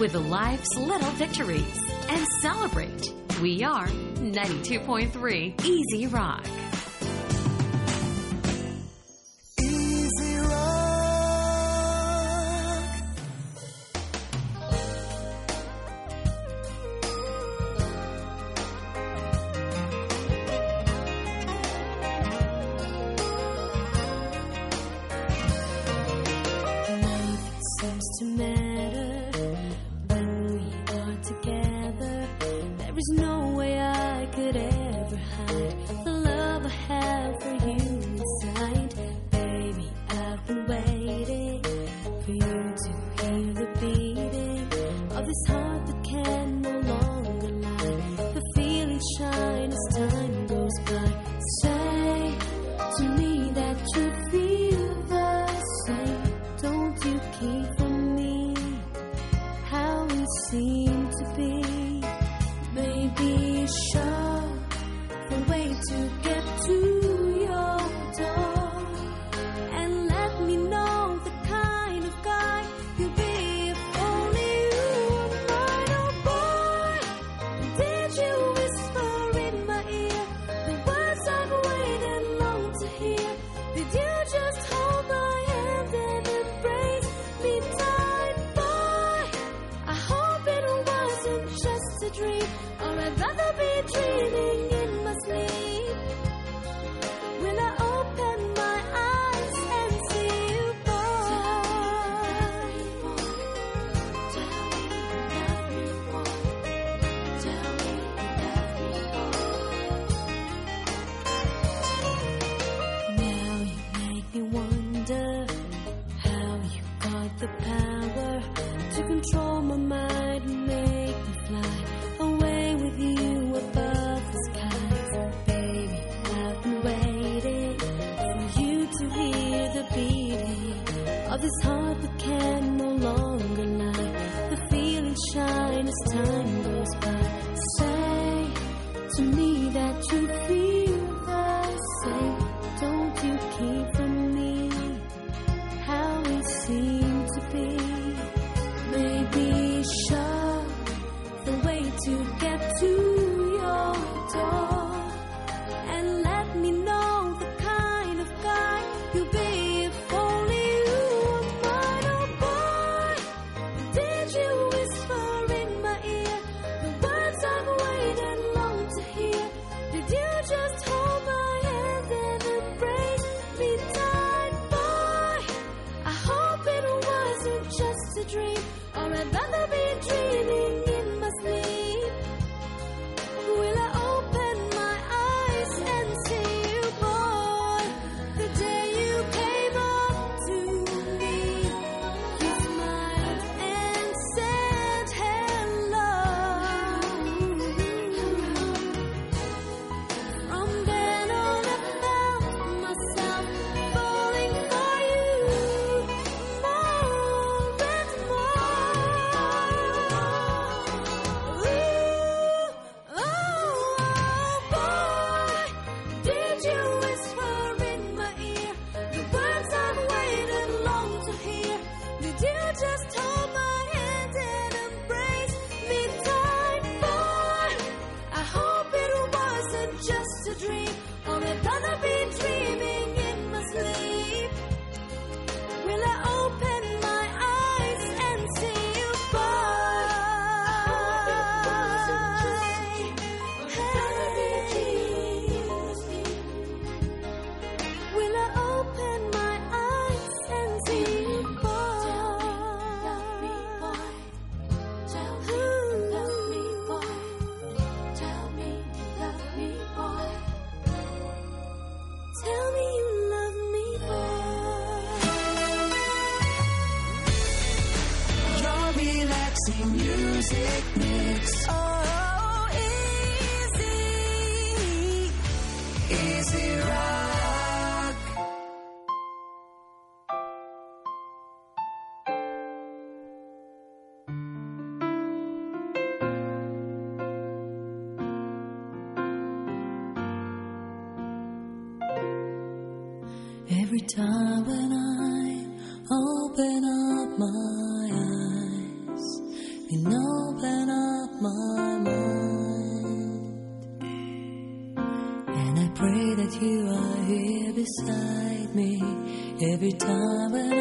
with life's little victories and celebrate. We are 92.3 Easy Rock. To me Every time when I open up my eyes and open up my mind, and I pray that you are here beside me every time when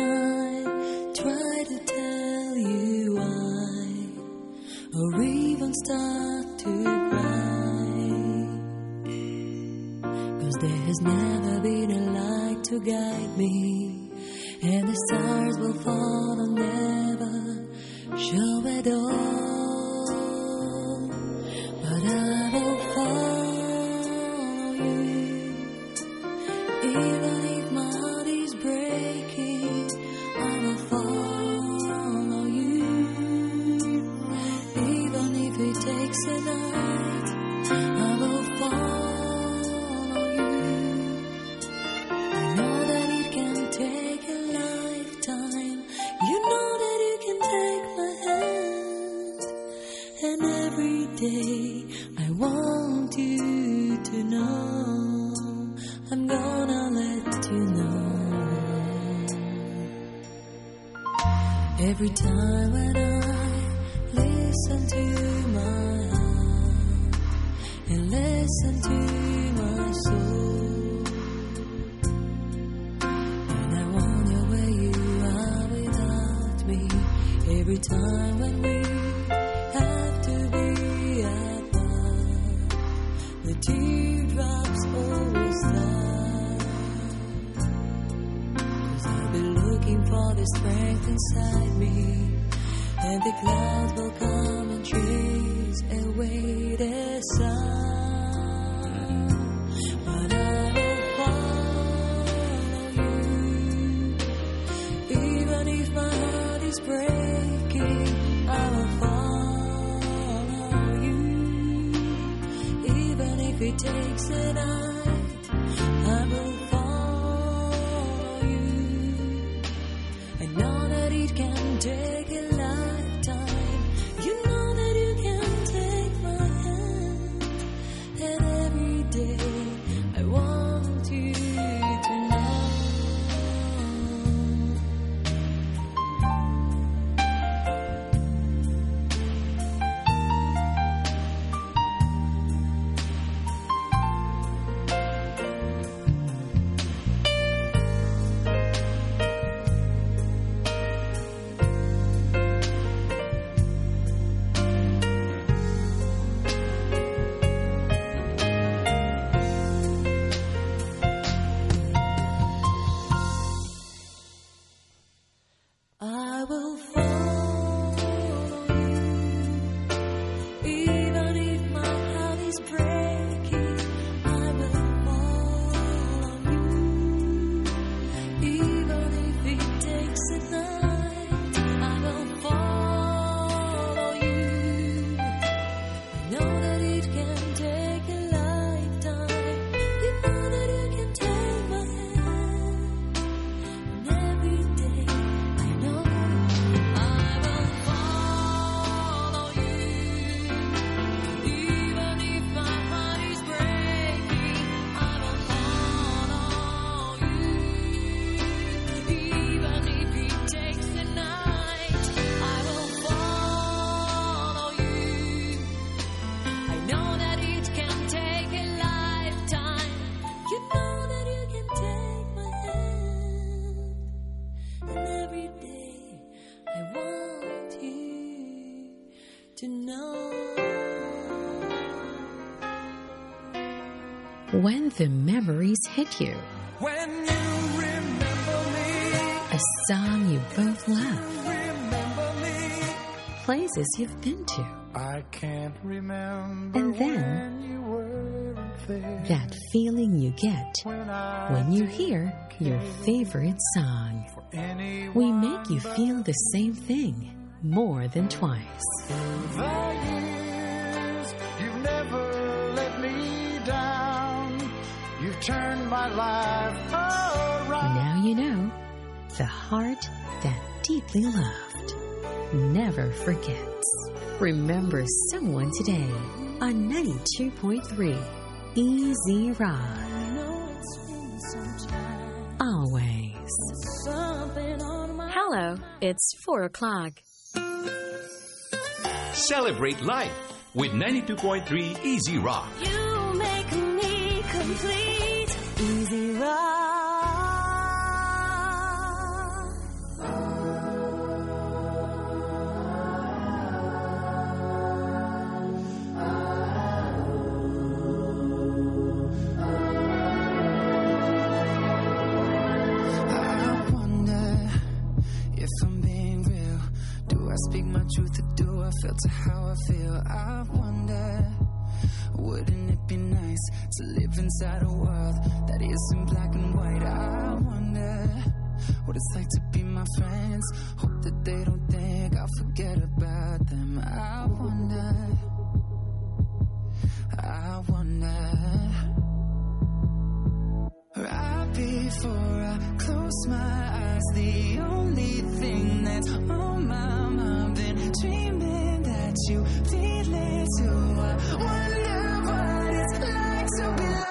the memories hit you, When you remember me, a song you both love, remember me. places you've been to, I can't remember And then- when you weren't there. that feeling you get when when you hear your favorite song. We make you feel the same thing more than twice. My life around. Now you know the heart that deeply loved never forgets. Remember someone today on 92.3 Easy Rock. I know it's been some time. Always. Something on my Hello, it's 4 o'clock. Celebrate life with 92.3 Easy Rock. You make me complete. I wonder, wouldn't it be nice to live inside a world that isn't black and white? I wonder what it's like to be my friends. Hope that they don't think I'll forget about them. I wonder, I wonder. Right before I close my eyes, the only thing that's on my mind been dreaming that you feel it too. I wonder what it's like to be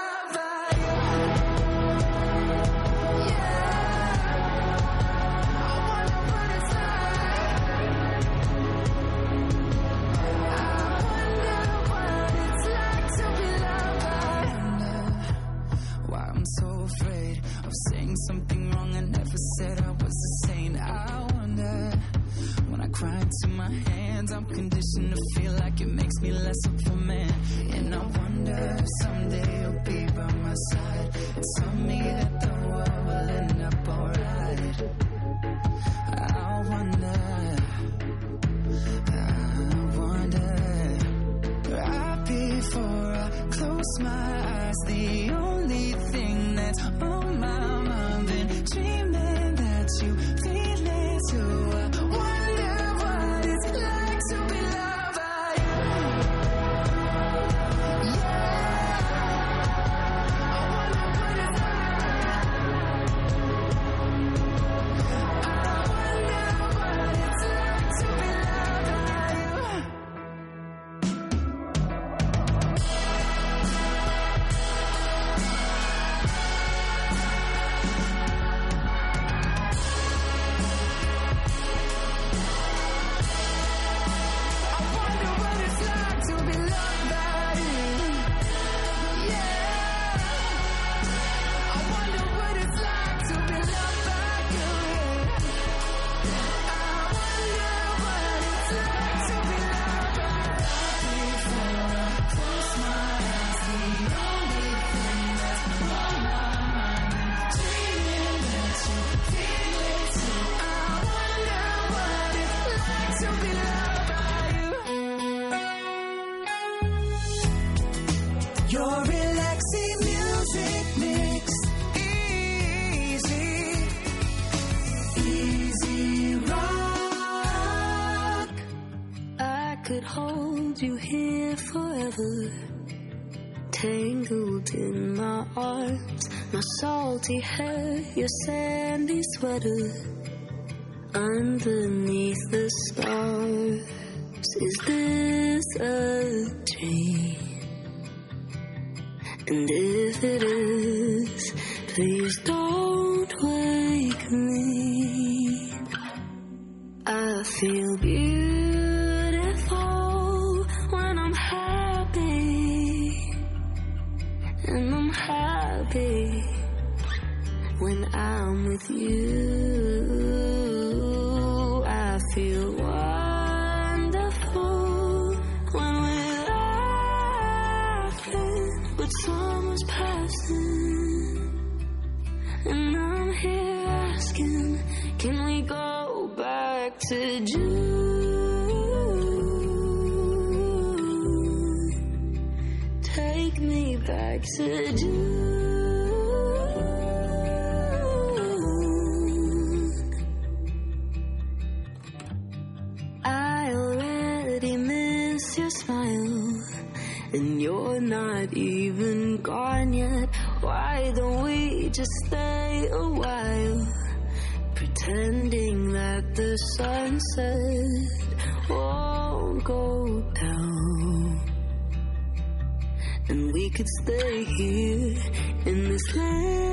your salty hair, your sandy sweater. to do. I already miss your smile, and you're not even gone yet. Why don't we just stay a while? Pretending that the sunset won't go could stay here in this land.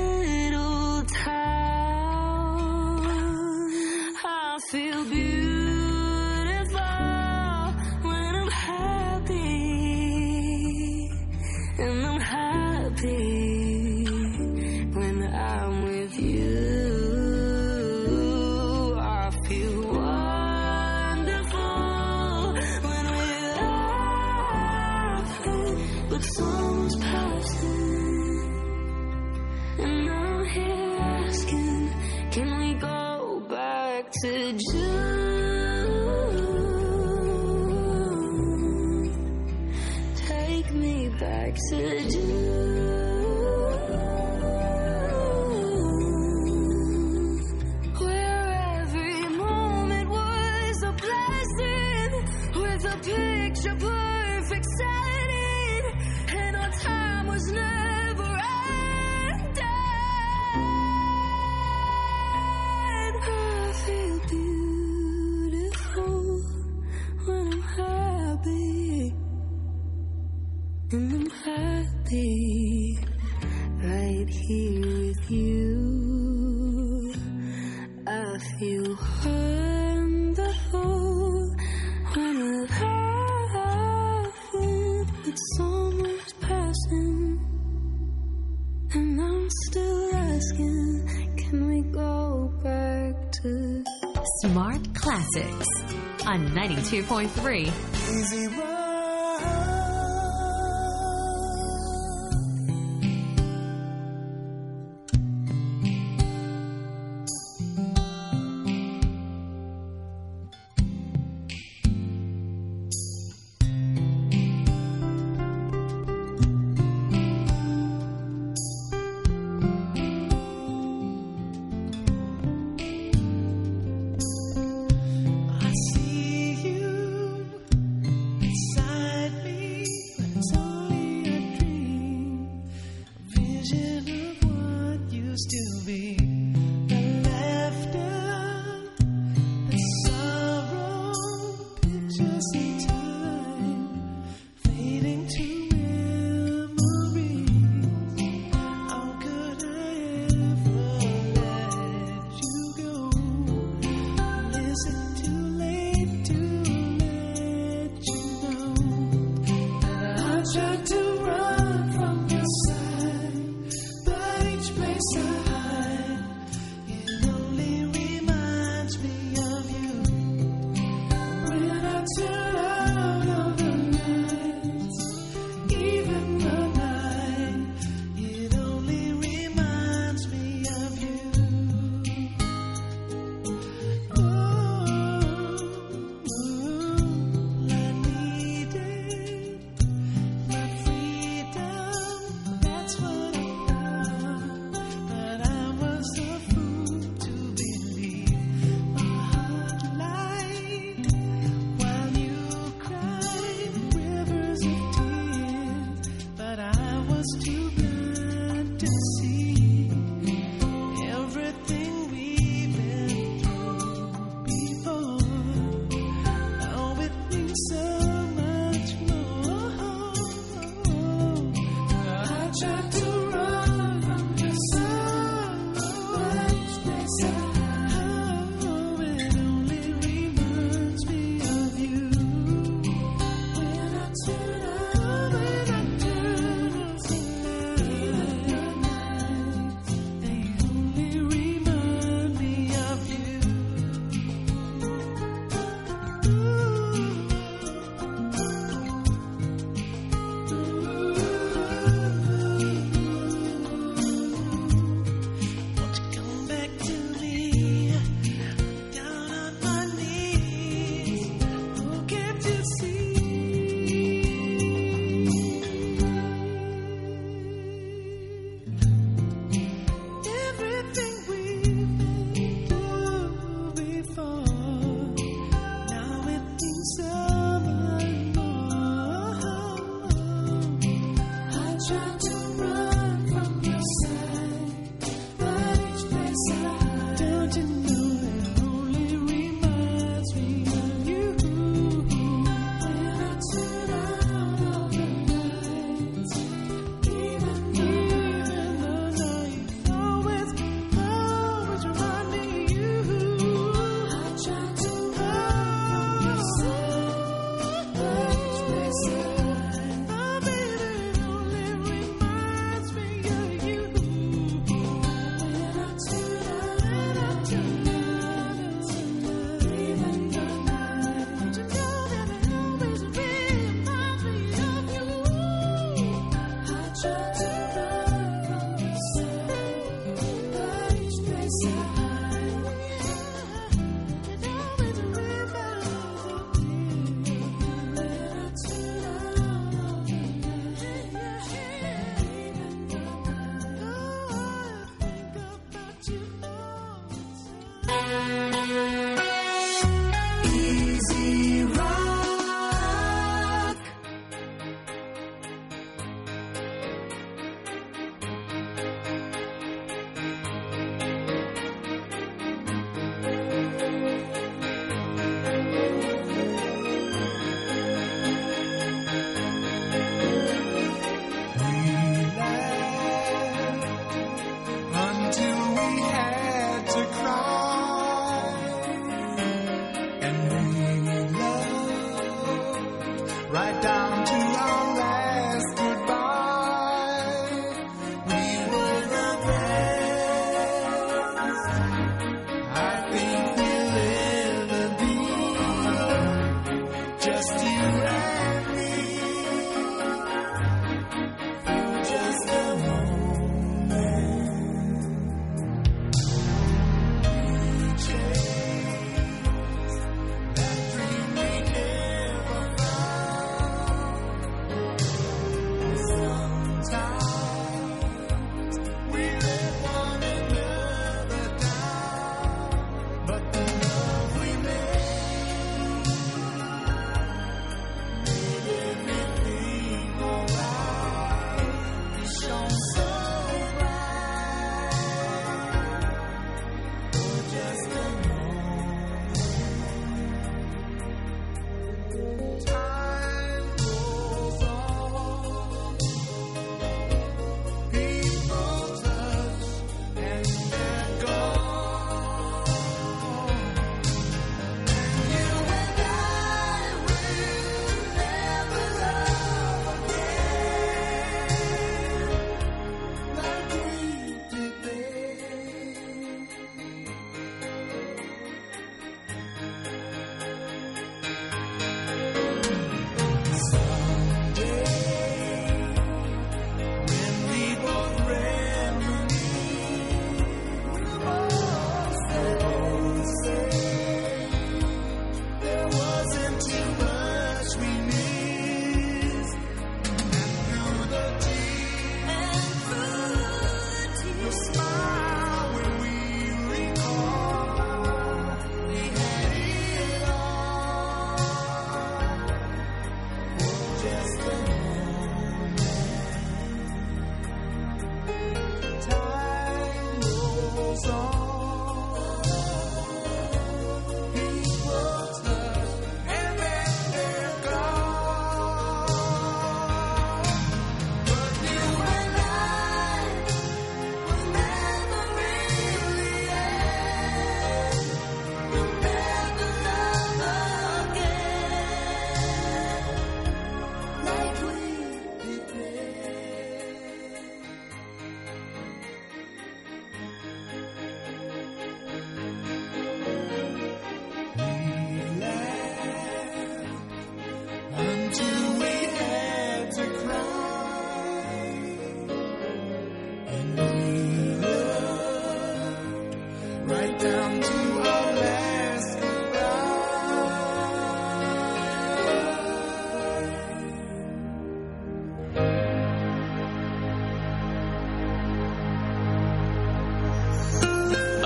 93.3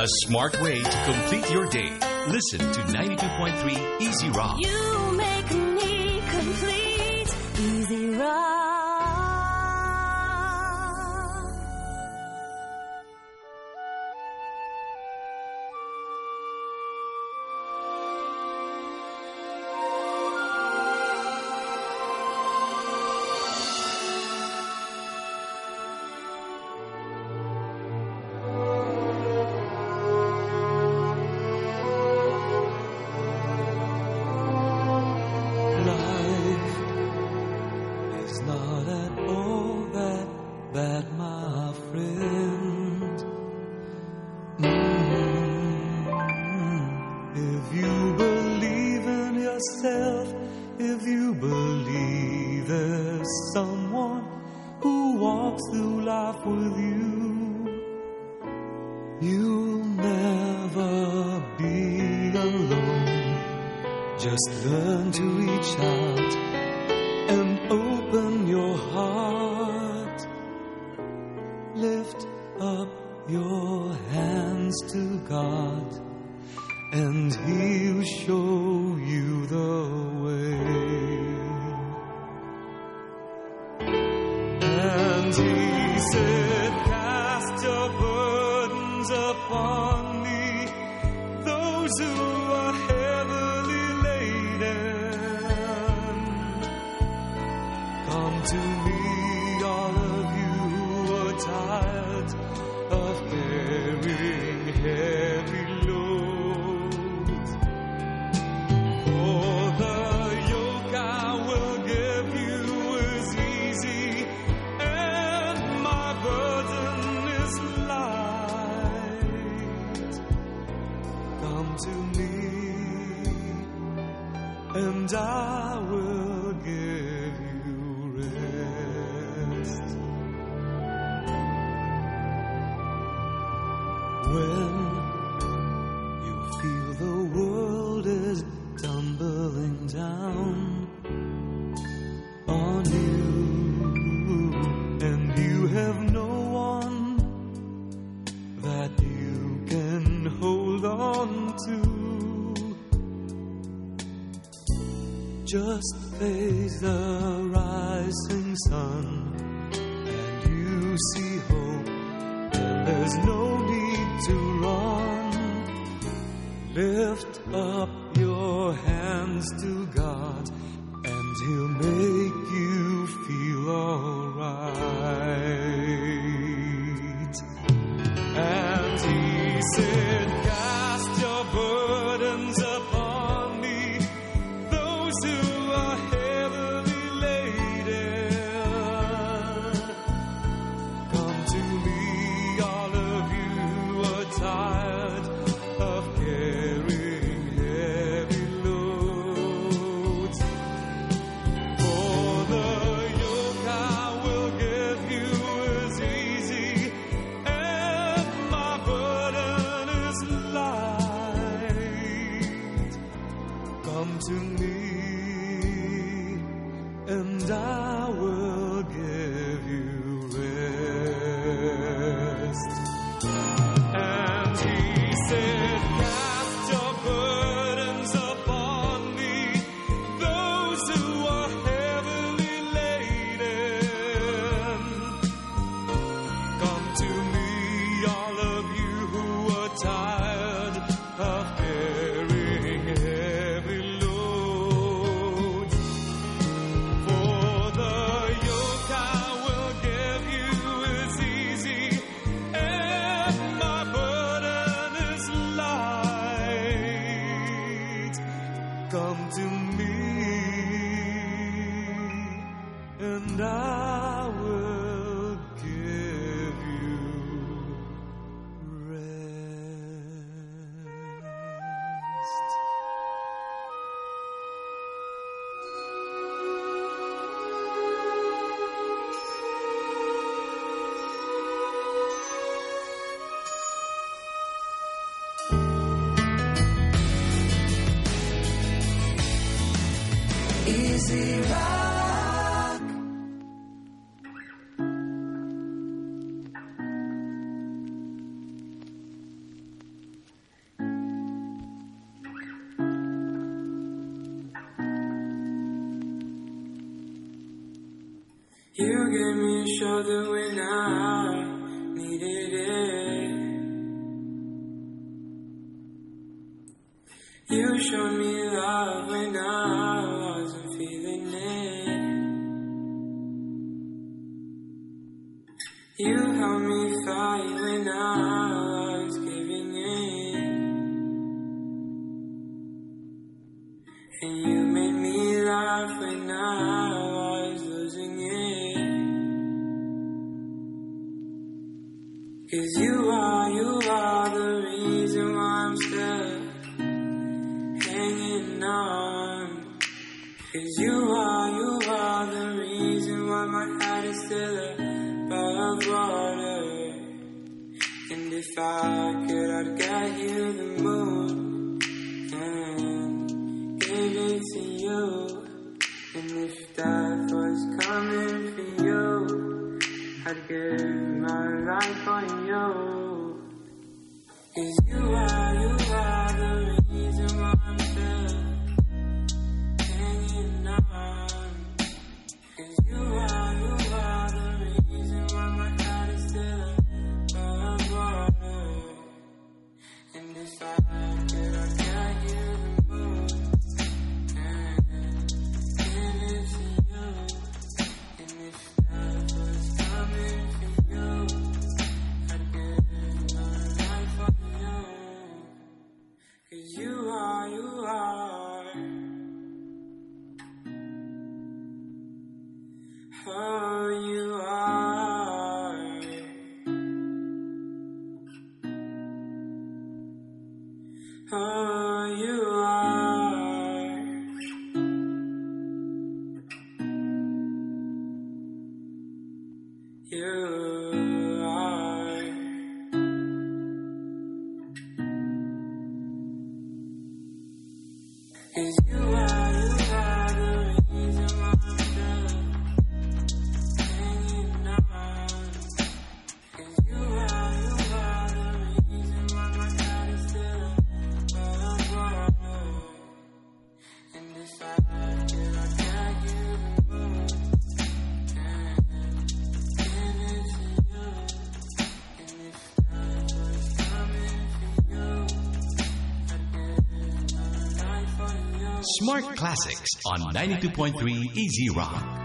A smart way to complete your day. Listen to 92.3 Easy Rock. You Smart Classics on 92.3 Easy Rock.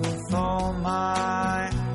With all my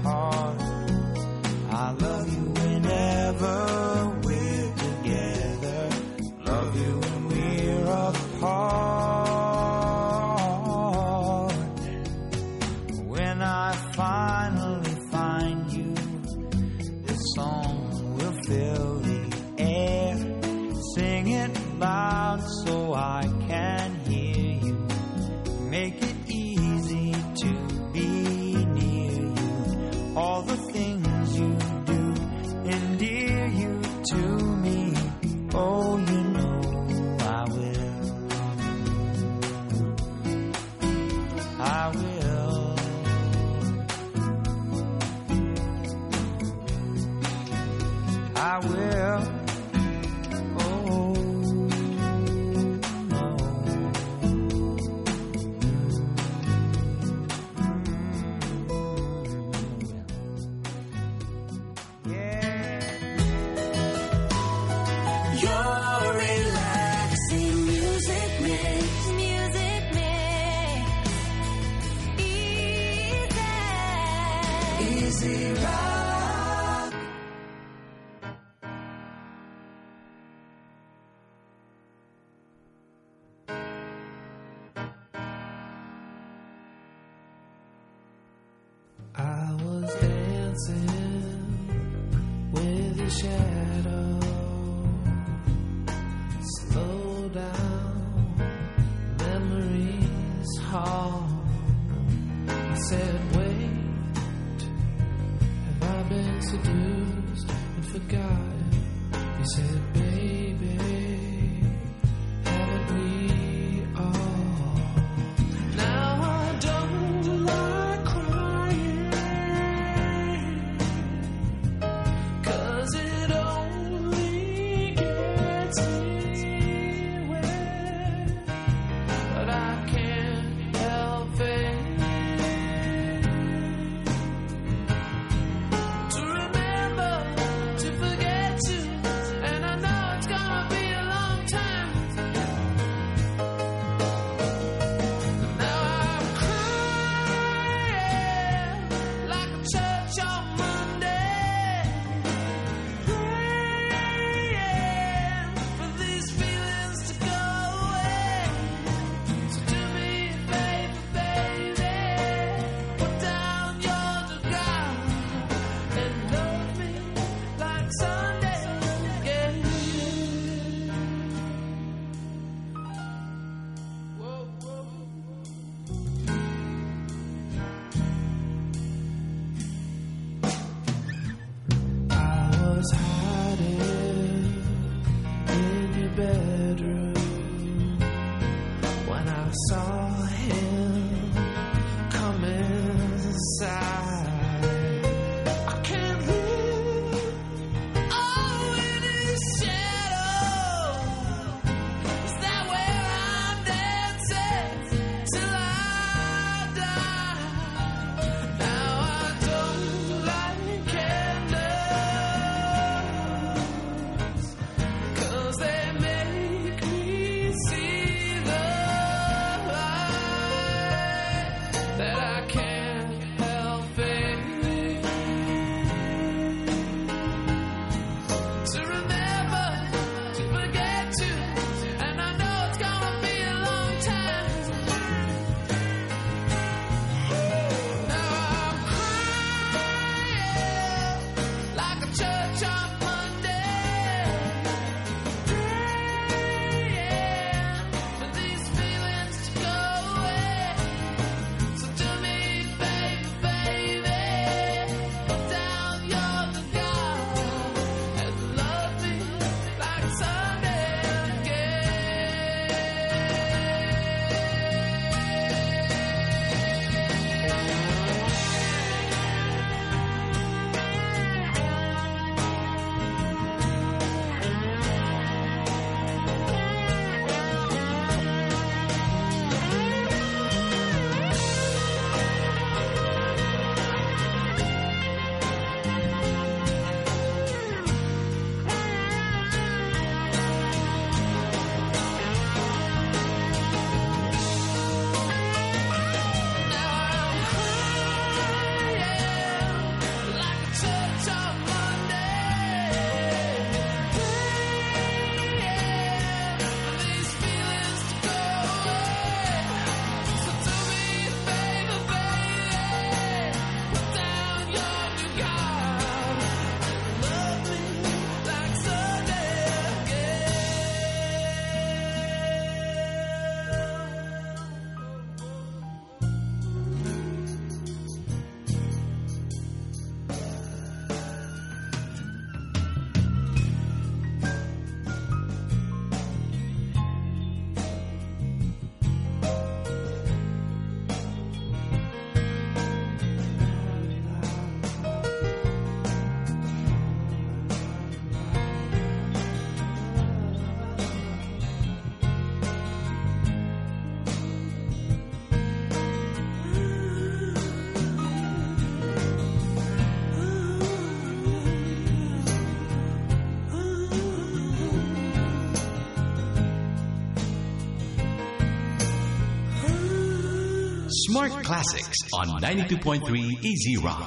classics on 92.3 Easy Rock.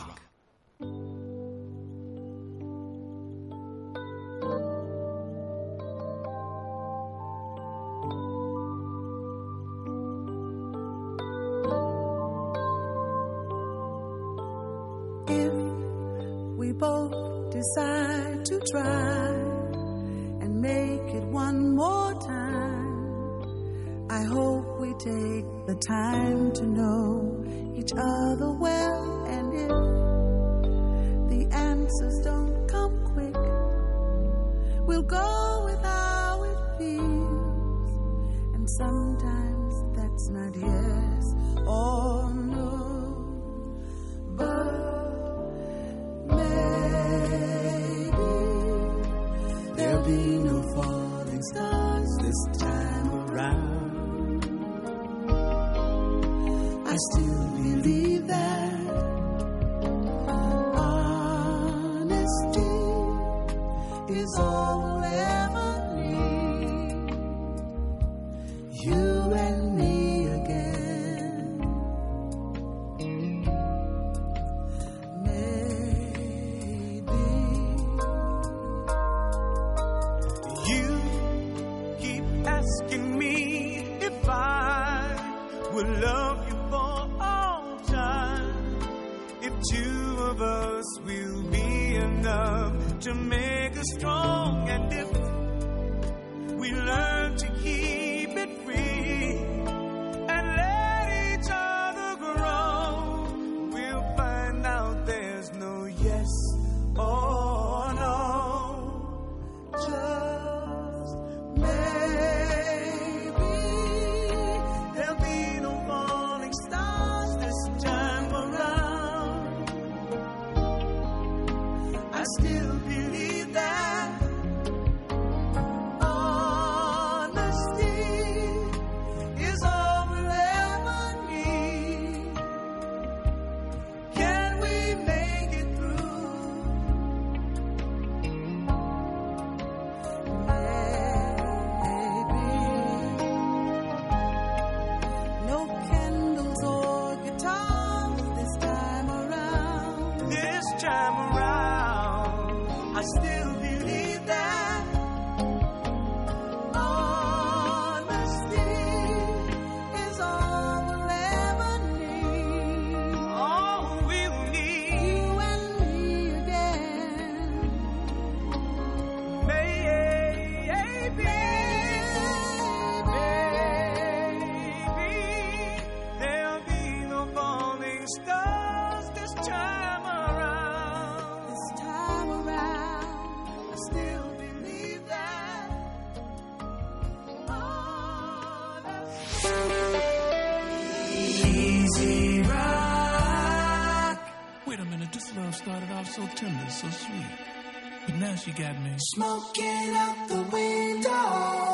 now she got me smoking out the window.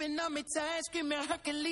Ripping on me tight, screaming Hercules.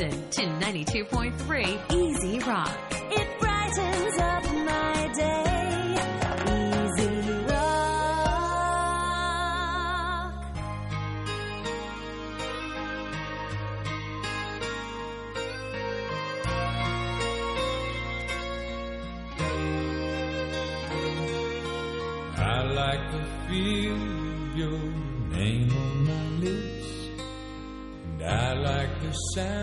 To 92.3 Easy Rock. It brightens up my day. Easy Rock. I like the feel of your name on my lips. And I like the sound.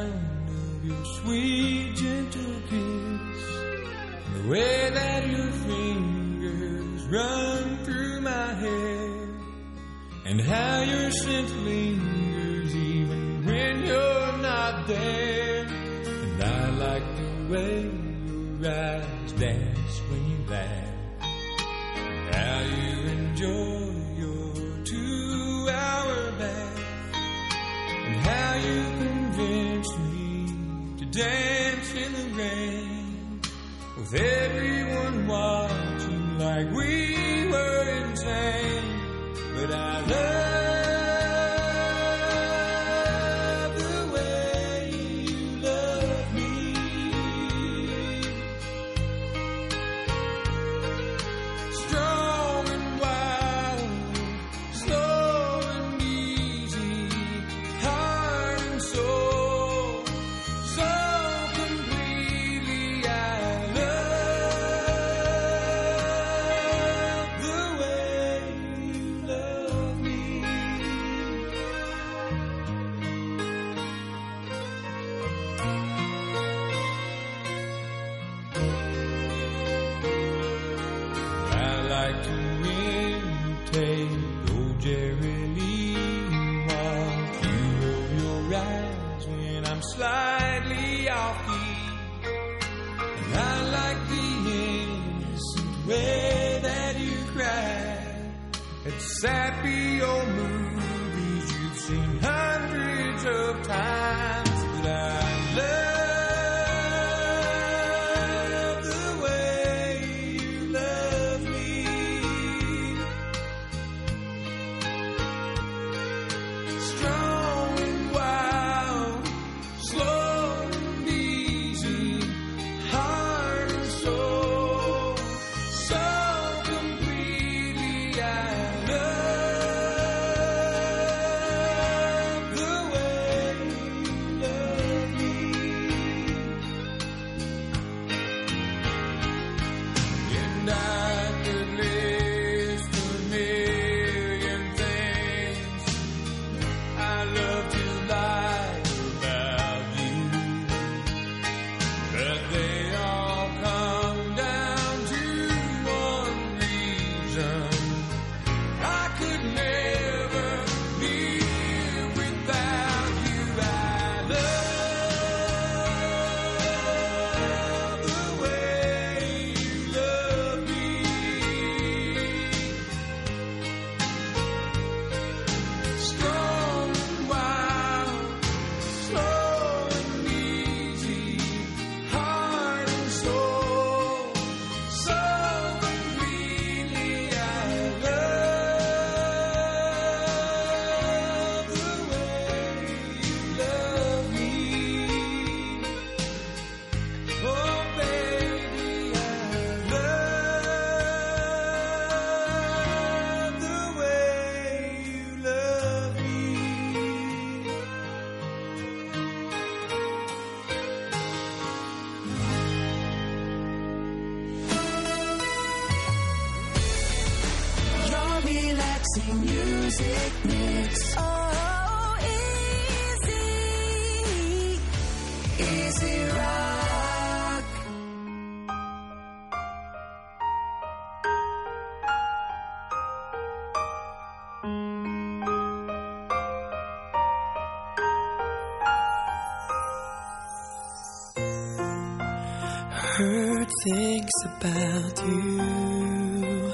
thinks about you.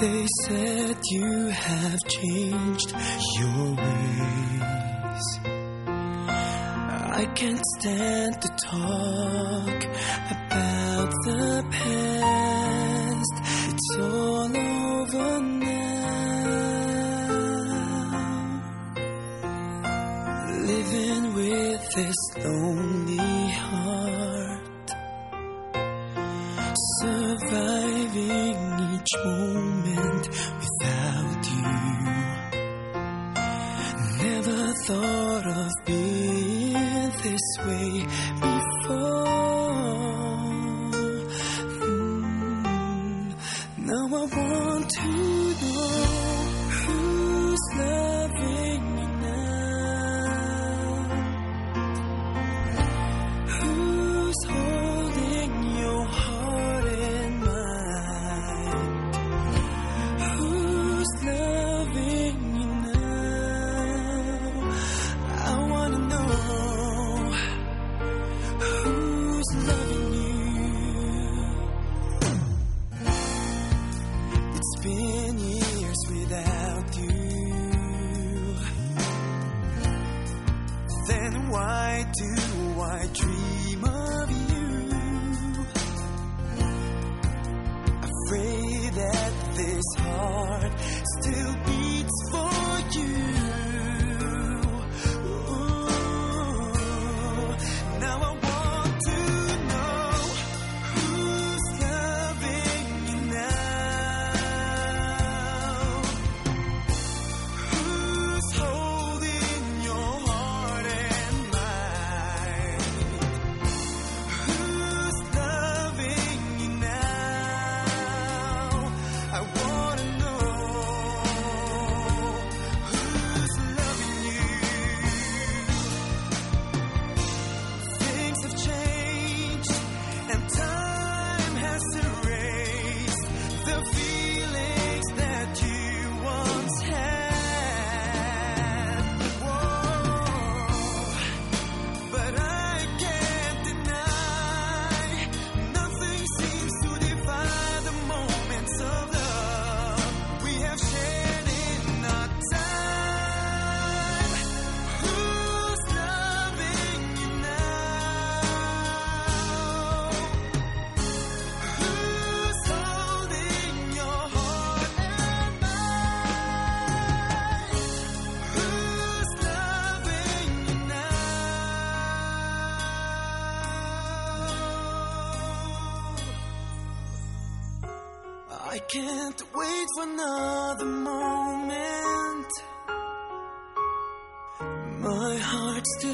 They said you have changed your ways. I can't stand to talk can't wait for another moment. My heart still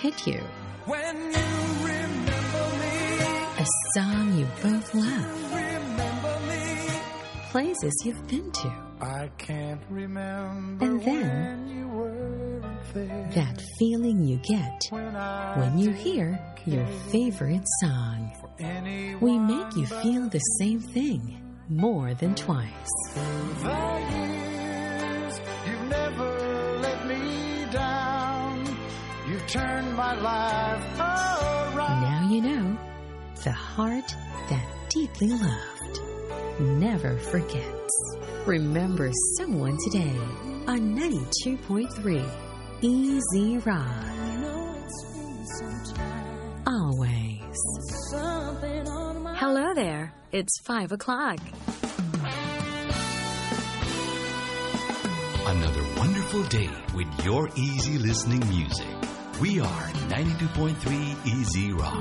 hit you. When you remember me. A song you both love. Places you've been to. I can't remember. And then that feeling you get when you hear your favorite song. We make you feel the same thing more than twice turned my life around. Now you know the heart that deeply loved never forgets. Remember someone today on 92.3 Easy Rock. Always. Hello there. It's 5 o'clock. Another wonderful day with your easy listening music. We are 92.3 Easy Rock.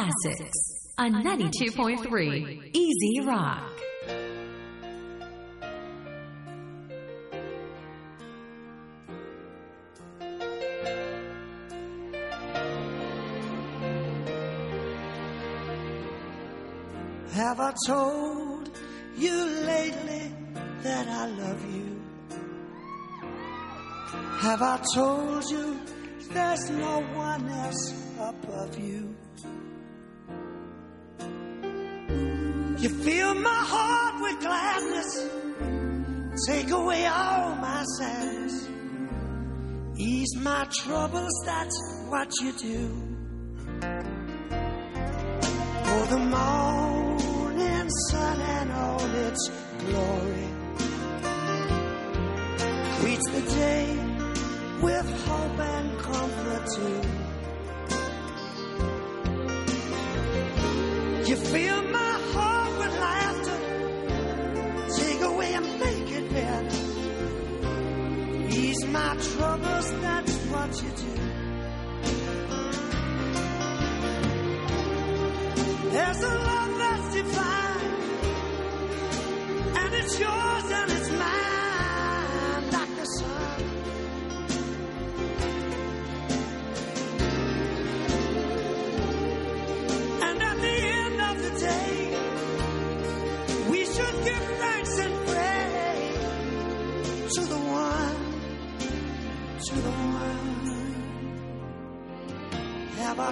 Classics on 92.3 Easy Rock. Have I told you lately that I love you? Have I told you there's no one else above you? You fill my heart with gladness, take away all my sadness, ease my troubles, that's what you do. For the morning sun and all its glory, greets the day with hope and comfort too. You feel you do.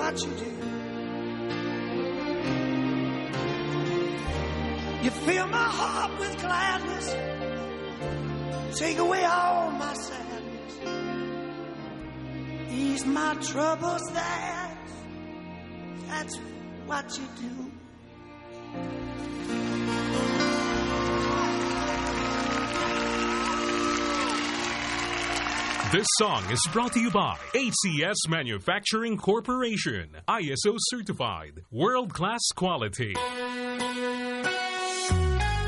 what you do. You fill my heart with gladness, take away all my sadness, ease my troubles. That's that's what you do. This song is brought to you by ACS Manufacturing Corporation, ISO certified, world class quality.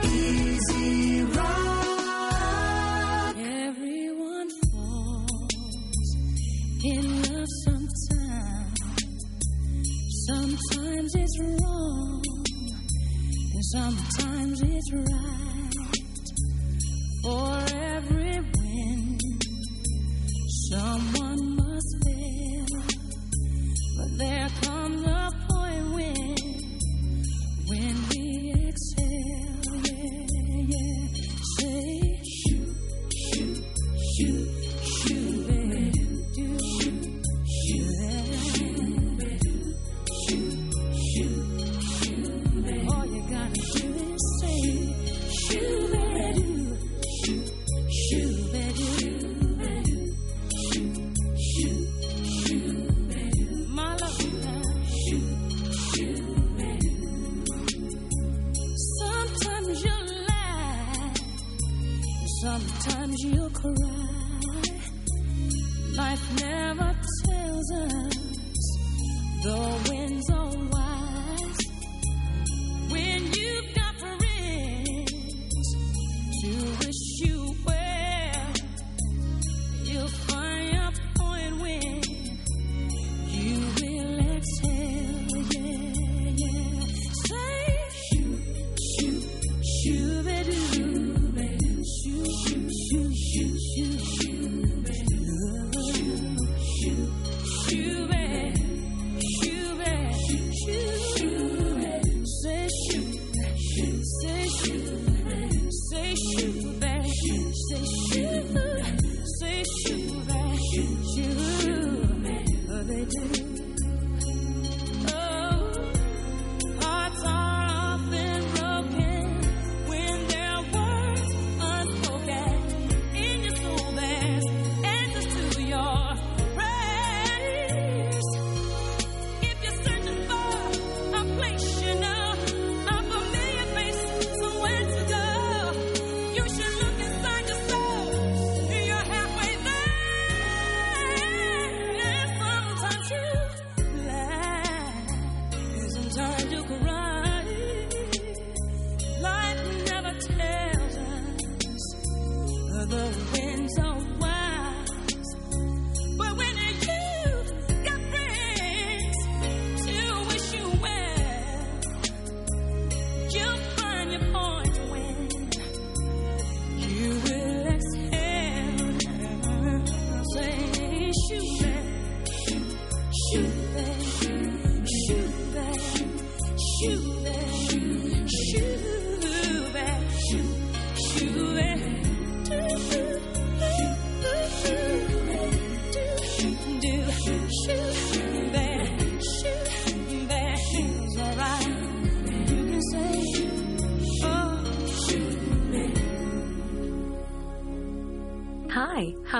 Easy ride, Everyone falls in love sometimes. Sometimes it's wrong, and sometimes it's right for everyone. Someone must but there comes a point when, when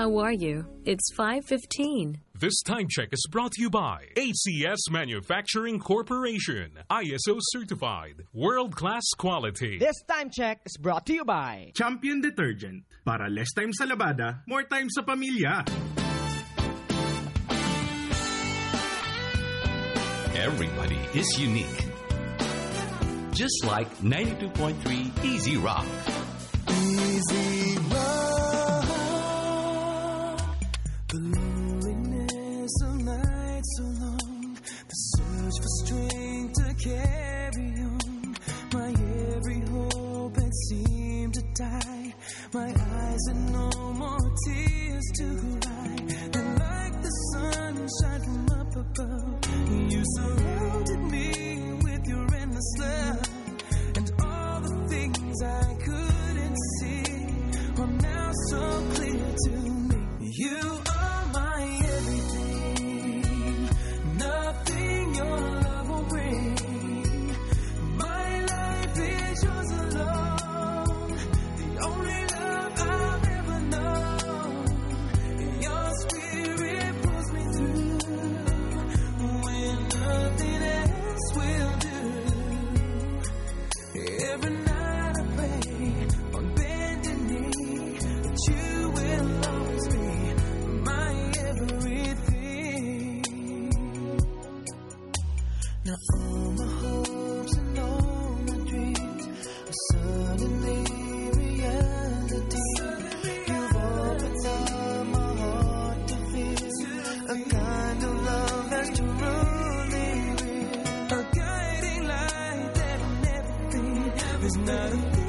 How are you? It's 5:15. This time check is brought to you by ACS Manufacturing Corporation, ISO certified, world-class quality. This time check is brought to you by Champion Detergent. Para less time sa labada, more time sa pamilya. Everybody is unique. Just like 92.3 Easy Rock. Easy Rock. my eyes and no more tears to cry. And like the sunshine from up above, you surrounded me with your endless love. And all the things I couldn't see are now so clear to me. is not a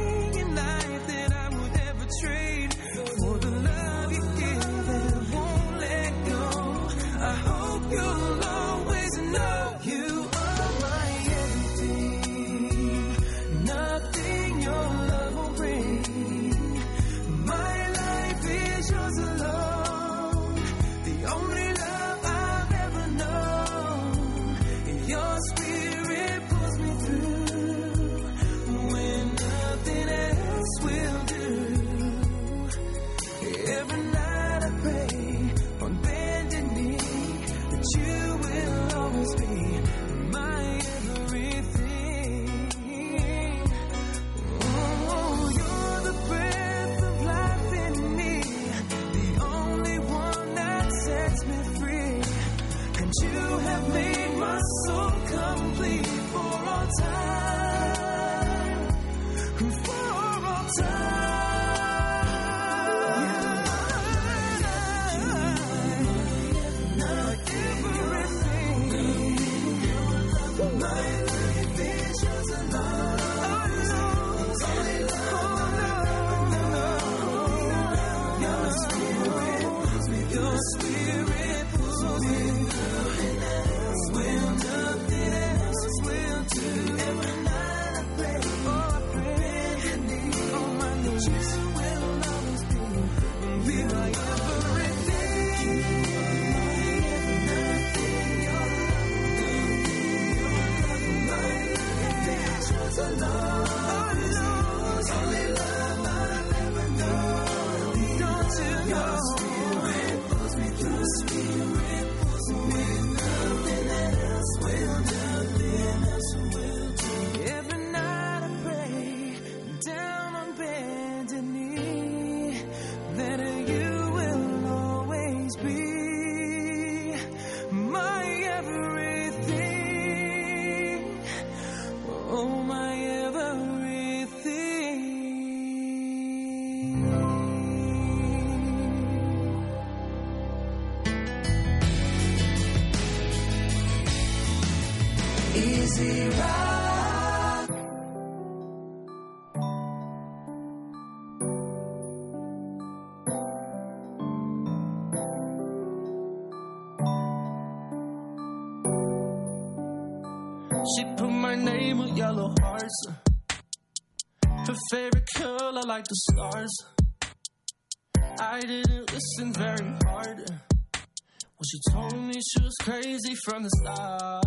from the start.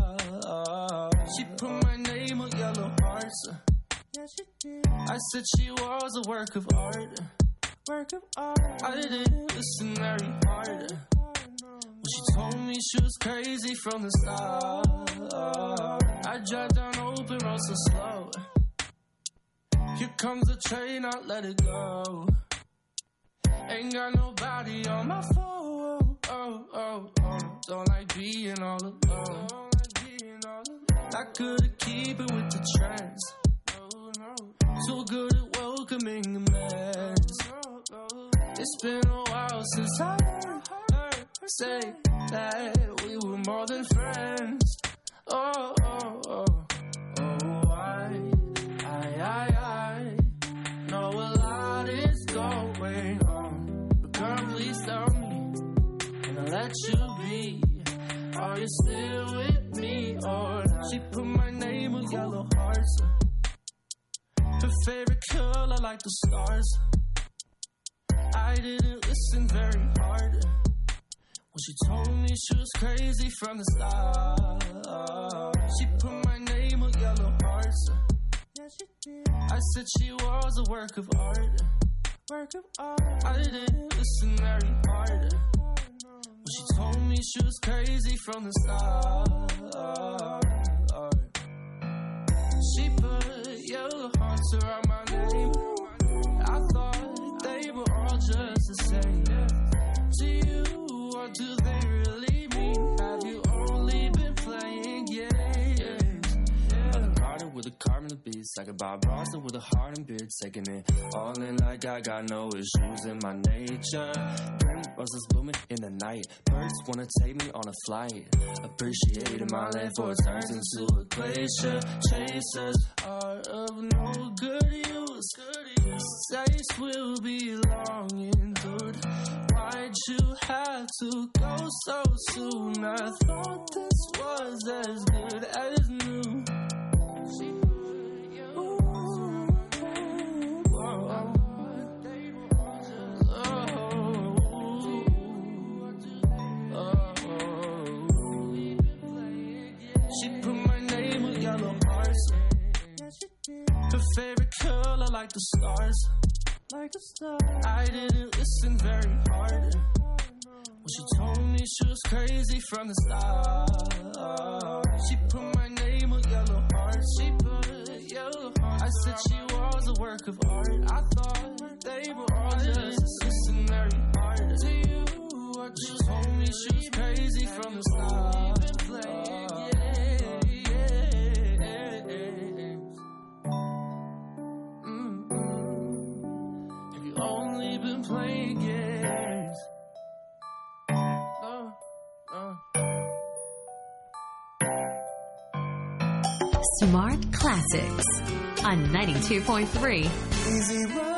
She put my name on yellow hearts. I said she was a work of art. Work of art. I didn't listen very hard. When she told me she was crazy from the start. I drive down open road so slow. Here comes the train, I let it go. Ain't got nobody on my phone. Oh, oh, oh. Don't like being all alone. I couldn't keep it with the trends. So good at welcoming a mess. It's been a while since I heard say that we were more than friends. Oh, oh, oh. Oh, I, I, I, I know a lot is going on. But girl, please tell me, and I'll let you. Are you still with me or not? She put my name with yellow hearts. Her favorite color like the stars. I didn't listen very hard. When she told me she was crazy from the start. She put my name with yellow hearts. I said she was a work of art. Work of art. I didn't listen very hard. She told me she was crazy from the start. She put yellow hearts around my name. I thought they were all just the same. To you, what do they really mean? Have you only been playing games? Carter with a carbon of beats. Like a Bob Ross with a heart and beard. Taking it all in like I got no issues in my nature. Roses blooming in the night. Birds wanna take me on a flight. Appreciating my life for it turns into a glacier. Chasers are of no good use. This will be long endured. Why'd you have to go so soon? I thought this was as good as new. Like the stars. Like the stars. I didn't listen very hard. When she told me she was crazy from the start. She put my name with yellow hearts. She put yellow hearts. I said she was a work of art. I thought they were all just listen very hard. To you, she told me she was crazy from the start. play games. No, no. Smart Classics on 92.3. Easy ride.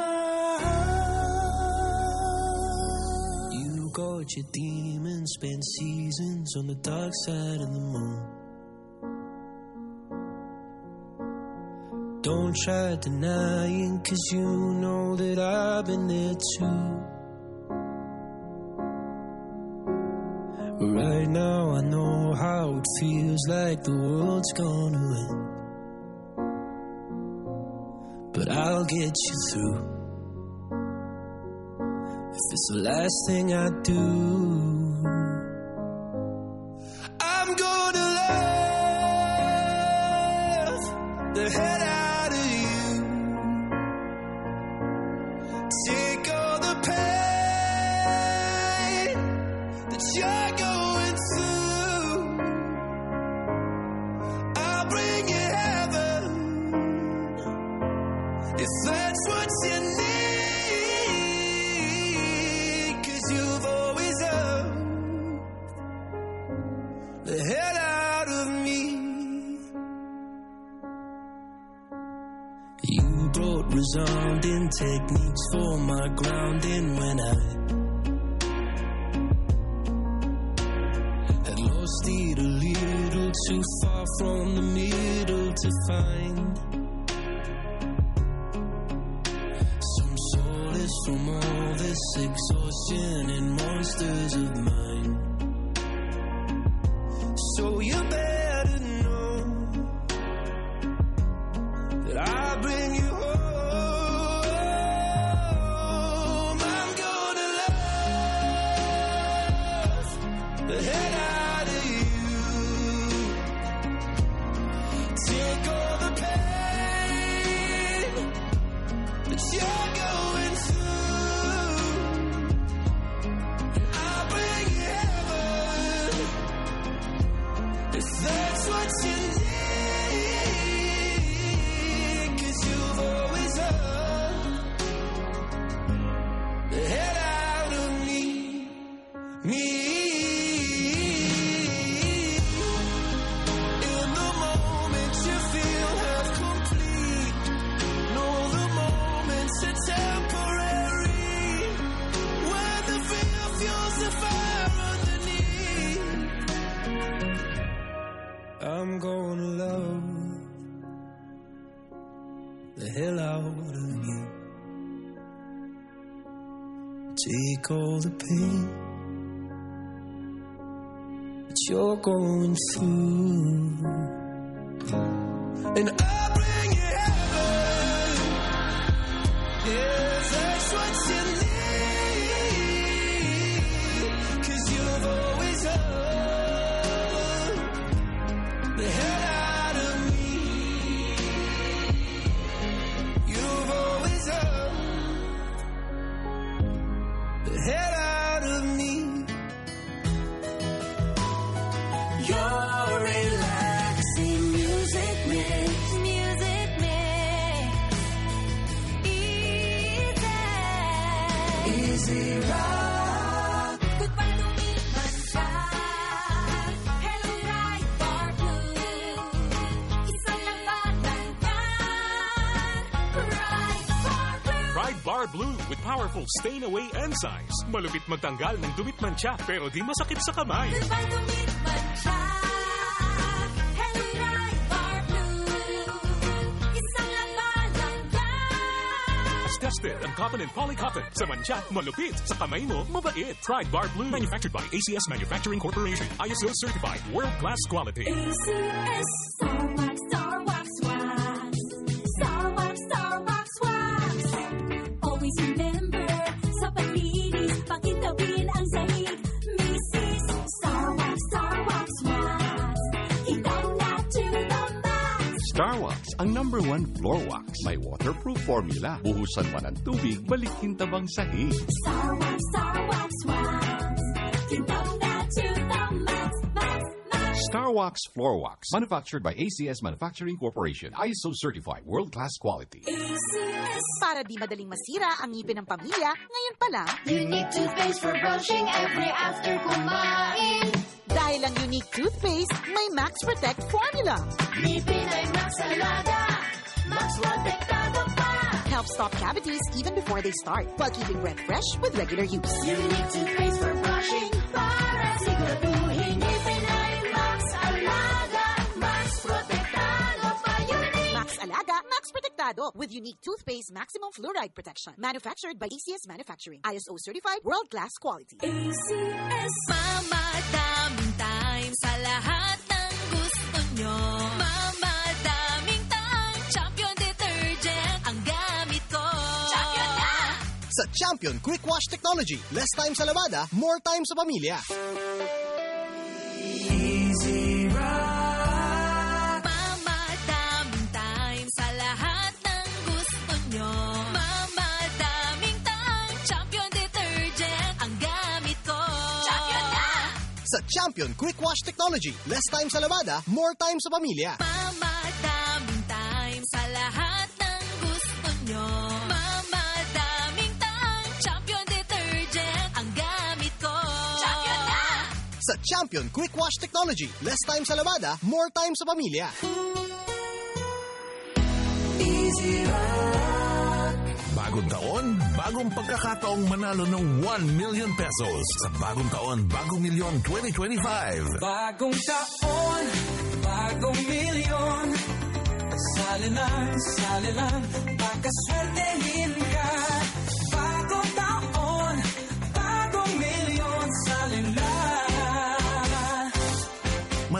You got your demons, spend seasons on the dark side of the moon. Don't try denying, cause you know that I've been there too. Right now, I know how it feels like the world's gonna end. But I'll get you through. If it's the last thing I do, I'm gonna love the head the pain that you're going through, and I'll blue. Bar Blue with powerful stain away enzymes. Malupit magtanggal ng dumit mancha pero di masakit sa kamay. Goodbye to me, Mansa. Hello, right for blue. Isang labanan yan. Tested ang cotton and polycotton. Sa mancha, malupit. Sa kamay mo, mabait. Ride Bar Blue. Manufactured by ACS Manufacturing Corporation. ISO certified. World-class quality. ACS floor wax. May waterproof formula. Buhusan man ang tubig, balikin tabang sahig. Starbucks, Starbucks wax. Ikaw na to the max, max, max. Starwax Floor Wax. Manufactured by ACS Manufacturing Corporation. ISO certified. World-class quality. Para di madaling masira ang ngipin ng pamilya, ngayon pa lang, You need toothpaste for brushing every after kumain. dahil Dahil ang unique toothpaste, may Max Protect formula. Ngipin ay Max Alaga, Max Protektado pa. Helps stop cavities even before they start, while keeping breath fresh with regular use. Unique toothpaste for brushing para siguraduhin ngipin ay Max Alaga, Max Protektado pa. Unique. Max Alaga, Max Protectado with unique toothpaste maximum fluoride protection. Manufactured by ACS Manufacturing. ISO certified world-class quality. ACS. Mama, daming time sa lahat ng gusto nyo. Sa Champion Quick Wash Technology, less time sa lavada, more time sa pamilya. Easy Rock. Time sa lahat ng gusto nyo. Mama, daming time. Champion detergent ang gamit ko. Champion na! Sa Champion Quick Wash Technology, less time sa lavada, more time sa pamilya. Mama, daming time sa lahat ng gusto nyo. Sa Champion Quick Wash Technology, less time sa lavada, more time sa pamilya. Easy. Bagong taon, bagong pagkakataong manalo ng 1 million pesos sa Bagong Taon, Bagong Milyon 2025. Bagong taon, bagong milyon Sali lang, sali lang, pagkaswertehin ka Bagong taon,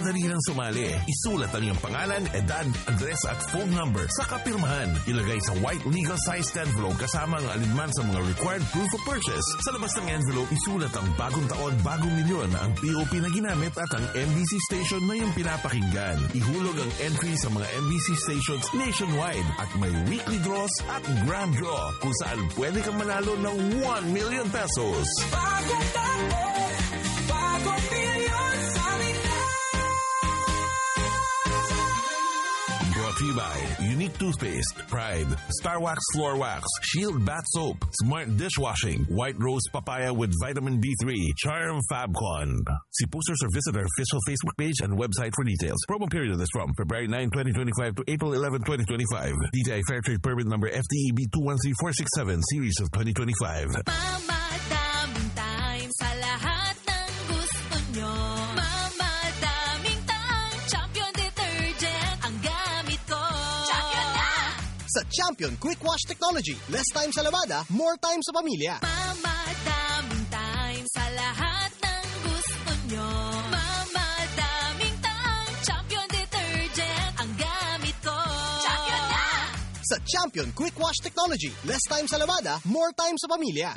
Madali lang sumali. Isulat ang iyong pangalan, edad, address at phone number sa kapirmahan. Ilagay sa white legal sized envelope kasama ang alinman sa mga required proof of purchase. Sa labas ng envelope, isulat ang bagong taon, bagong milyon, ang POP na ginamit at ang MBC station na iyong pinapakinggan. Ihulog ang entry sa mga MBC stations nationwide at may weekly draws at grand draw kung saan pwede kang manalo ng 1 million pesos. Bagong taon, bagong milyon To you Unique Toothpaste, Pride, Star Wax Floor Wax, Shield Bath Soap, Smart Dishwashing, White Rose Papaya with Vitamin B3, Charm Fabcon. See posters or visit our official Facebook page and website for details. Promo period is from February 9, 2025 to April 11, 2025. DTI Fair Trade Permit number FTEB 213467, series of 2025. Mama, Champion Quick Wash Technology, less time sa lavada, more time sa pamilya. Mama, daming time sa lahat ng gusto nyo. Mama, daming time. Champion detergent ang gamit ko. Champion na! Sa Champion Quick Wash Technology, less time sa lavada, more time sa pamilya.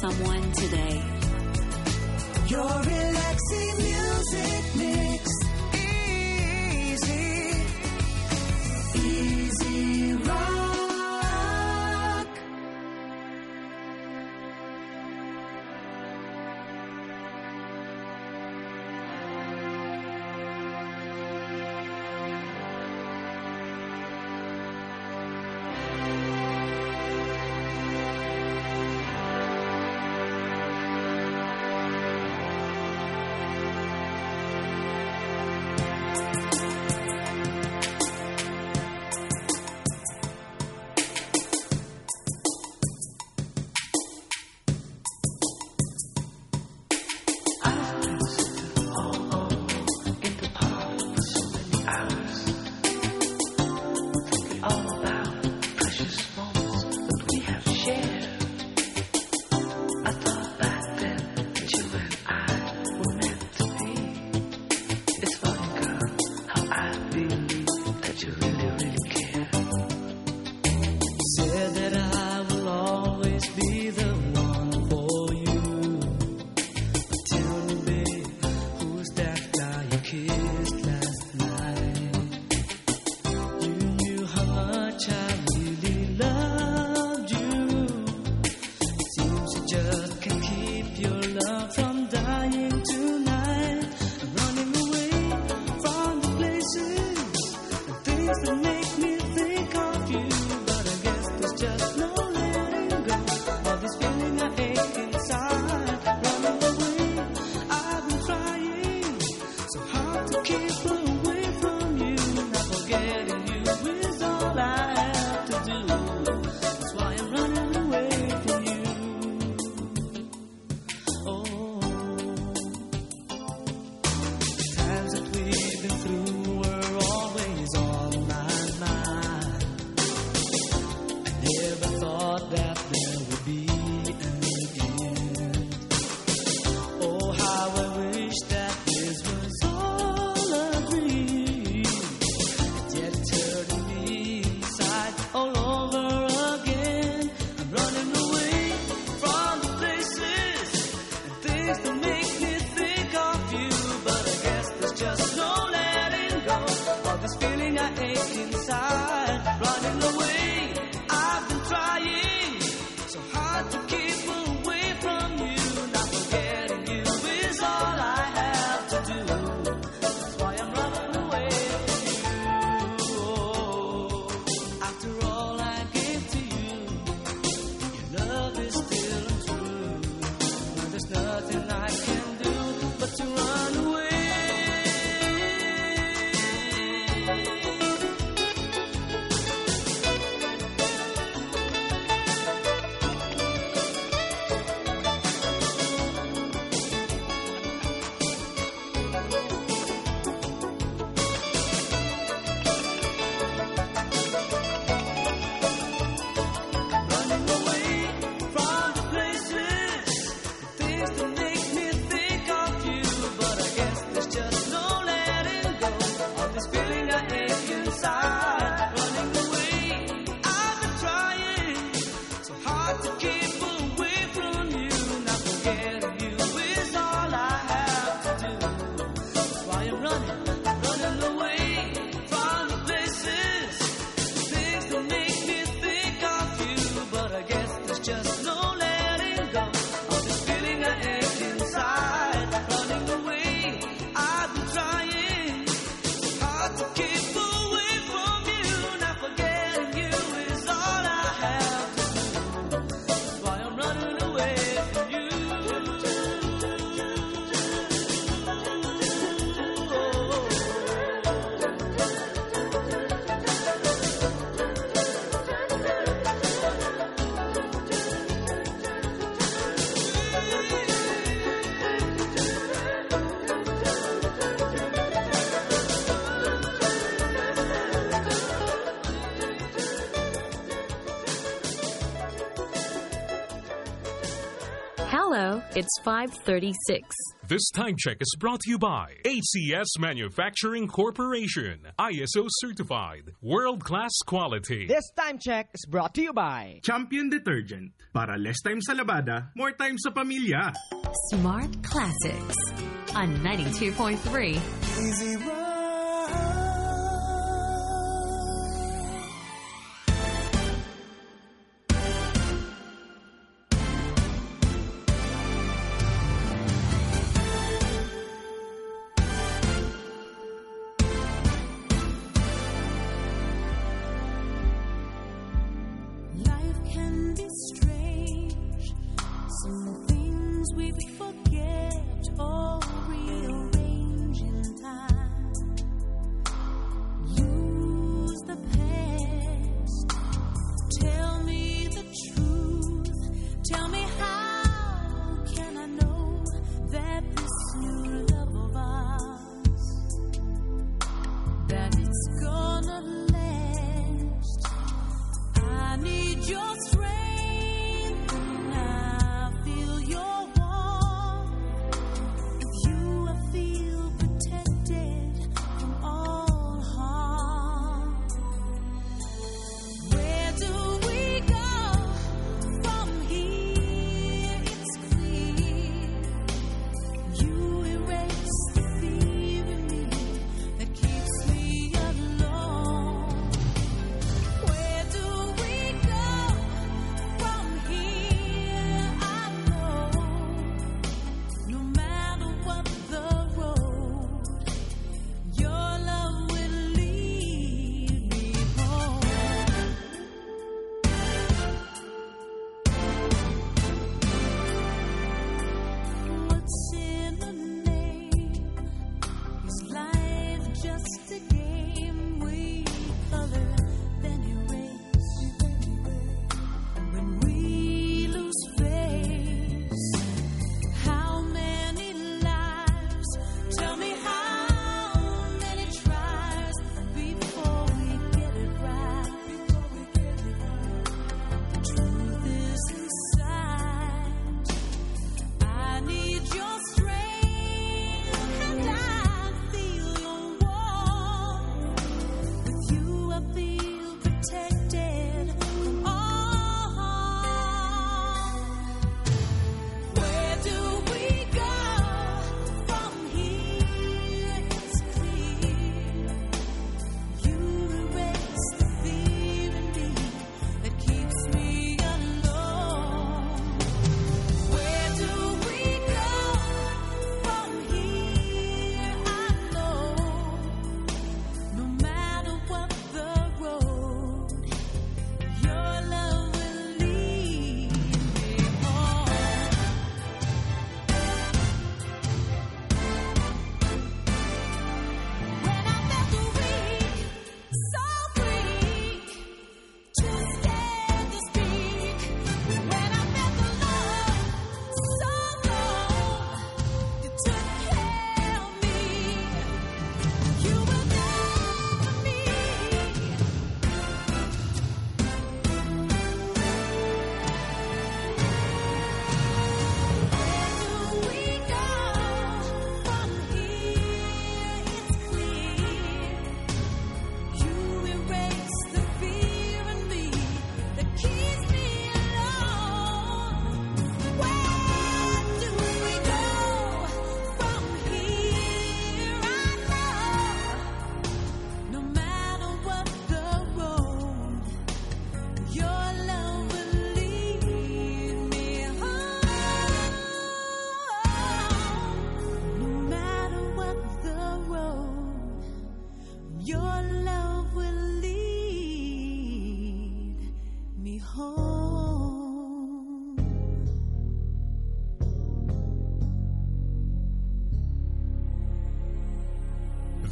Someone today. It's 536. This time check is brought to you by ACS Manufacturing Corporation, ISO certified, world-class quality. This time check is brought to you by Champion Detergent. Para less time sa labada, more time sa pamilya. Smart Classics on 92.3. Easy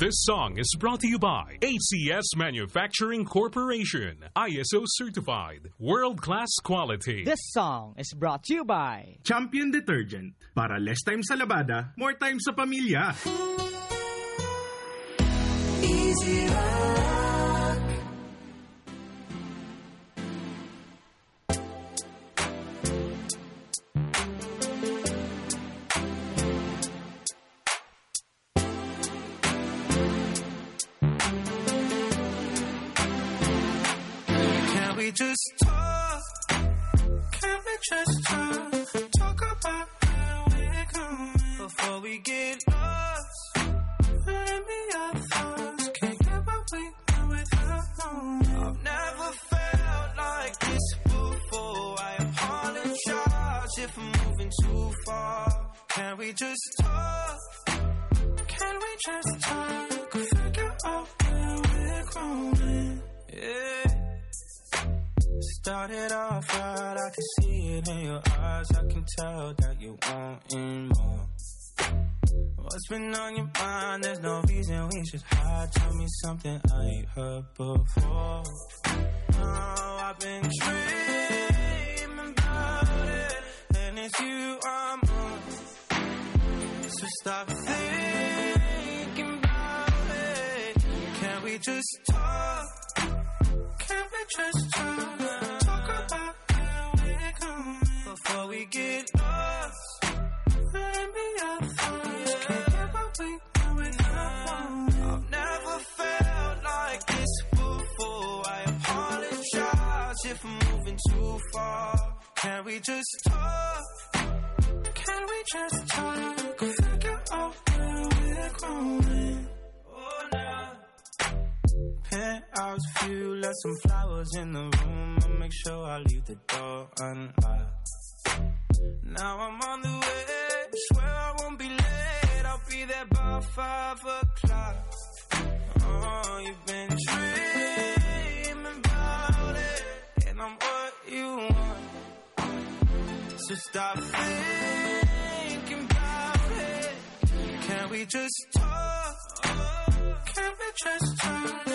This song is brought to you by ACS Manufacturing Corporation, ISO certified, world-class quality. This song is brought to you by Champion Detergent. Para less time sa labada, more time sa pamilya. Easy ride. Something stop thinking about it. Can we just talk? Can we just talk?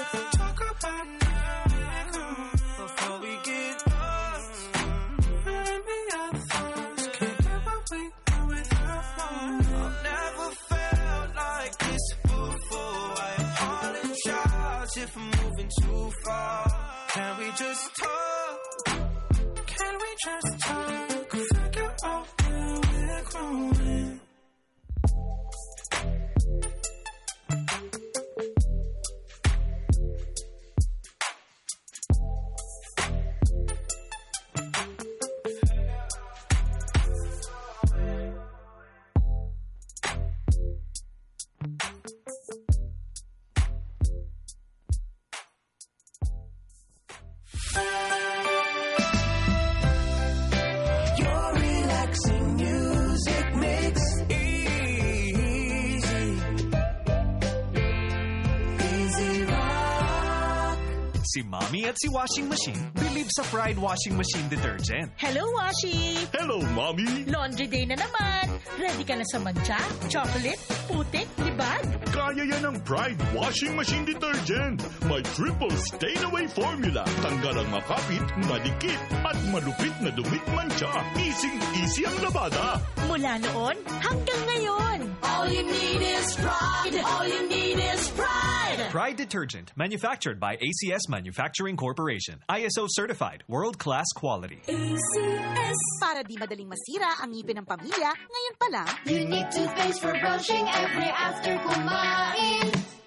Si Mommy at si Washing Machine believe sa Pride Washing Machine Detergent. Hello, Washi! Hello, Mommy! Laundry day na naman. Ready ka na sa mancha, chocolate, putik, libag? Kaya yan ang Pride Washing Machine Detergent. May triple stain-away formula. Tanggal ang makapit, madikit, at malupit na dumit mancha. Easy-easy ang labada. Mula noon hanggang ngayon. All you need is pride. All you need is pride. Pride Detergent, manufactured by ACS Manufacturing Corporation. ISO certified, world-class quality. ACS. Para di madaling masira ang ngipin ng pamilya, ngayon pa lang. Unique toothpaste for brushing every after kumain.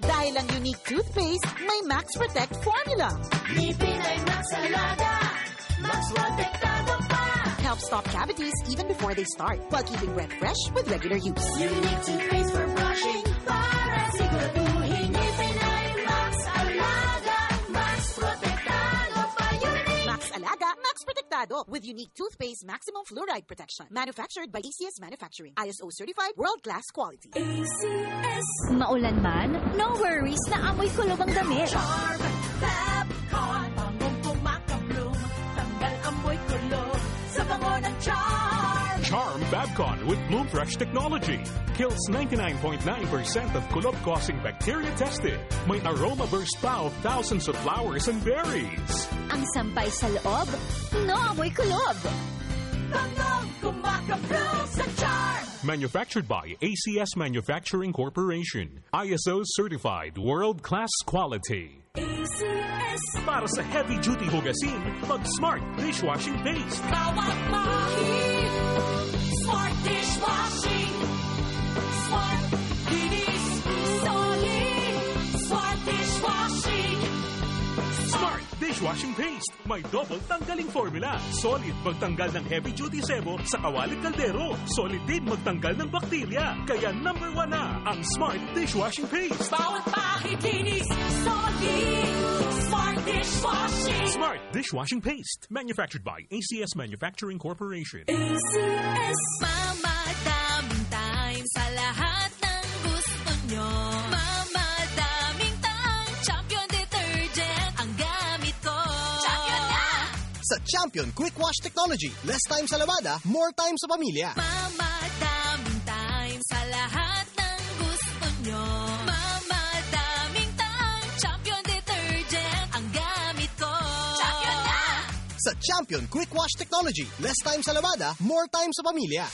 Dahil ang unique toothpaste, may Max Protect formula. Ngipin ay Max Alaga. Max Protectado pa. Helps stop cavities even before they start, while keeping breath fresh with regular use. Unique toothpaste for brushing Max with unique toothpaste maximum fluoride protection. Manufactured by ACS Manufacturing. ISO certified world-class quality. ACS. Maulan man, no worries na amoy kulob ang damit. Charm, Fabcon, bangong pumakabloom, tanggal amoy kulo sa bango ng charm. Charm Fabcon with Bloom Fresh technology. Kills 99.9% of kulob-causing bacteria tested. May aroma burst pa of thousands of flowers and berries. Ang sampay sa loob, no amoy kulob. Bangong kumakabloom sa charm. Manufactured by ACS Manufacturing Corporation. ISO certified world-class quality. ACS. Para sa heavy-duty hugasin, mag-smart dishwashing paste. Bawat mahig. Dishwashing Paste. May double tanggaling formula. Solid magtanggal ng heavy-duty sebo sa kawalit kaldero. Solid din magtanggal ng bakterya. Kaya number one na ang Smart Dishwashing Paste. Bawat bahid linis, solid. Smart dishwashing. Smart Dishwashing Paste. Manufactured by ACS Manufacturing Corporation. ACS. Mama, gusto nyo. Mama, daming time. Champion detergent ang gamit ko. Champion na! Sa Champion Quick Wash Technology, less time sa labada, more time sa pamilya. Mama, daming time sa lahat ng gusto nyo. Mama, daming time. Champion detergent ang gamit ko. Champion na! Sa Champion Quick Wash Technology, less time sa labada, more time sa pamilya.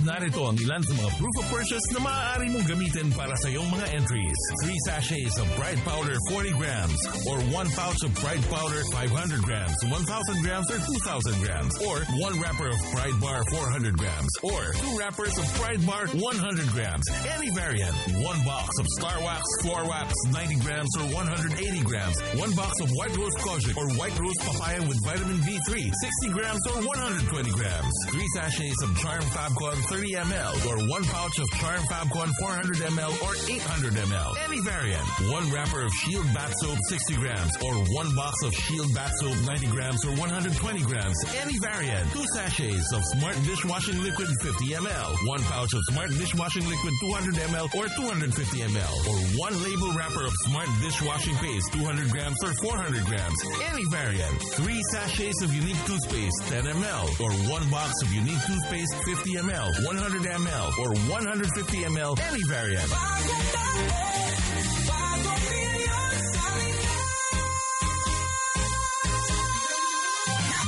Narito ang ilan sa mga proof of purchase na maaari mong gamitin para sa iyong mga entries. 3 sachets of Pride Powder 40 grams or 1 pouch of Pride Powder 500 grams, 1,000 grams or 2,000 grams or 1 wrapper of Pride Bar 400 grams or 2 wrappers of Pride Bar 100 grams. Any variant. 1 box of Starwax Floor Wax 90 grams or 180 grams. 1 box of White Rose Kojic or White Rose Papaya with vitamin B3 60 grams or 120 grams. 3 sachets of Charm Fabcon 30 ml or 1 pouch of Charm Fabcon 400 ml or 800 ml. Any variant. 1 wrapper of Shield Bath Soap 60 grams or 1 box of Shield Bath Soap 90 grams or 120 grams. Any variant. 2 sachets of Smart Dishwashing Liquid 50 ml. 1 pouch of Smart Dishwashing Liquid 200 ml or 250 ml or 1 label wrapper of Smart Dishwashing Paste 200 grams or 400 grams. Any variant. 3 sachets of Unique Toothpaste 10 ml or 1 box of Unique Toothpaste 50 ml, 100 ml or 150 ml. Any variant.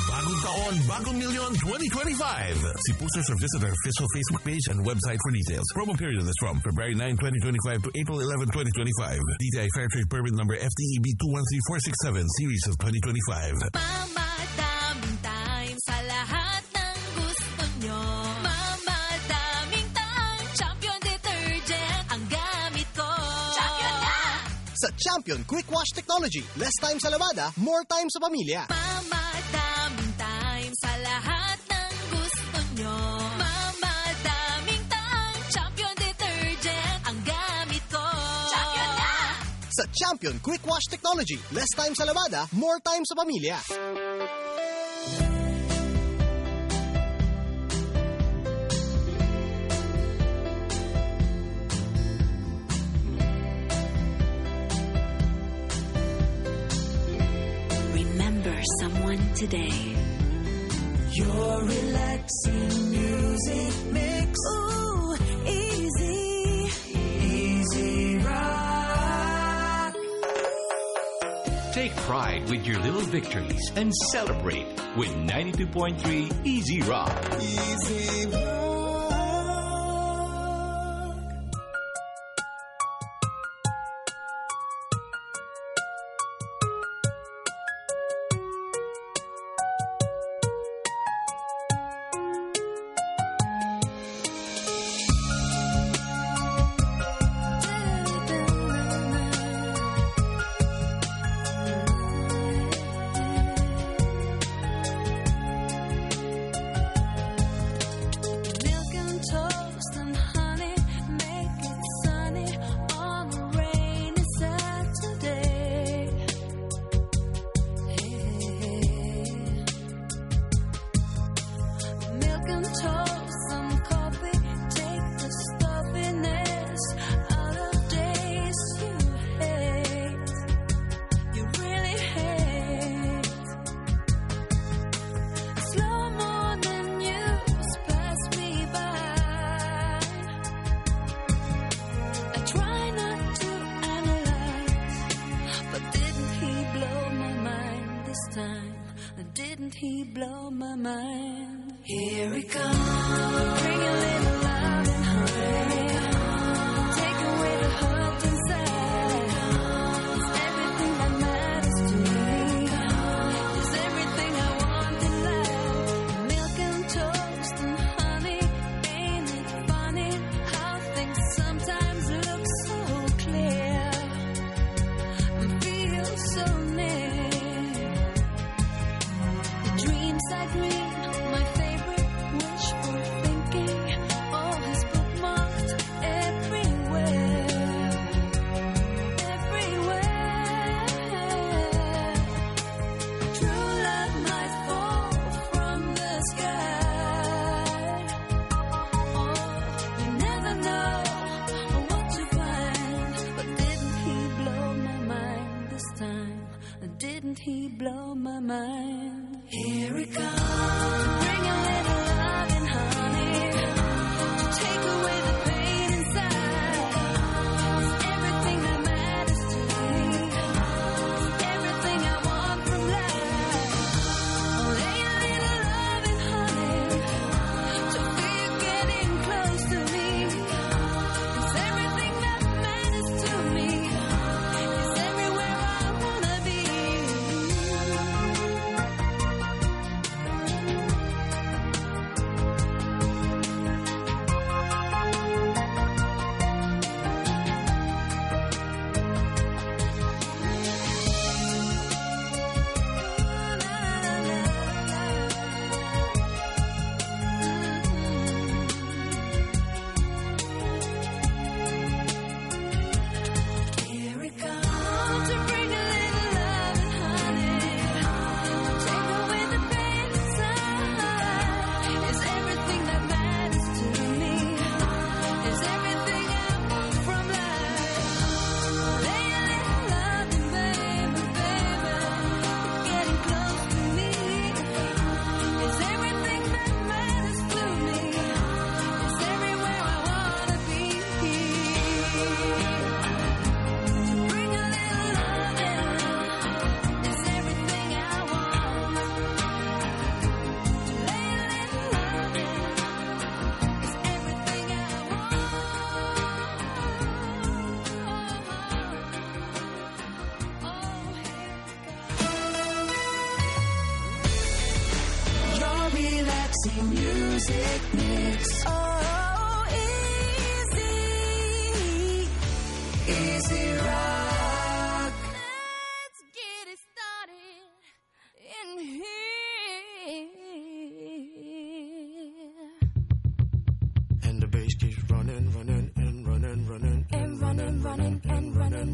Bagong taon, Bagong Milyon 2025. See posters or visit our official Facebook page and website for details. Promo period is from February 9, 2025 to April 11, 2025. DTI Fair Trade Permit number FTEB 213467 series of 2025. Mama, Sa Champion Quick Wash Technology, less time sa labada, more time sa pamilya. Mama, daming time sa lahat ng gusto nyo. Mama, daming time. Champion detergent ang gamit ko. Champion na! Sa Champion Quick Wash Technology, less time sa labada, more time sa pamilya. With your little victories and celebrate with 92.3 Easy Rock. Easy rock.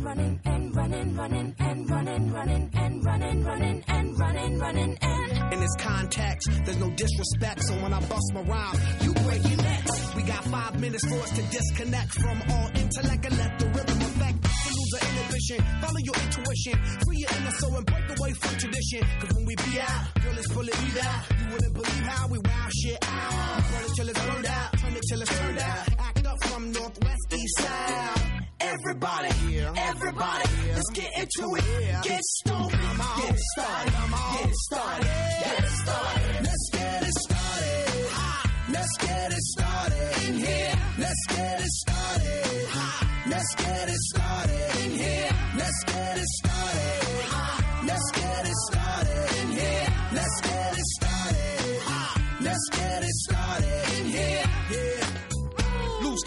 Running, and running, running, and running, running, and running, running, and running, running, and. In this context, there's no disrespect, so when I bust my rhyme, you break your necks. We got five minutes for us to disconnect from all intellect and let the rhythm affect. To lose the inhibition, follow your intuition, free your inner soul and break away from tradition. Cause when we be out, girl, it's pulling me out. You wouldn't believe how we wow shit out. Burn it till it's burned out, turn it till it's turned out. Act up from northwest. Everybody, everybody, let's get into it. Get stupid, get it started, get it started, get it started. Let's get it started. Let's get it started in here. Let's get it started. Let's get it started in here. Let's get it started. Let's get it started in here. Let's get it started. Let's get it started in here.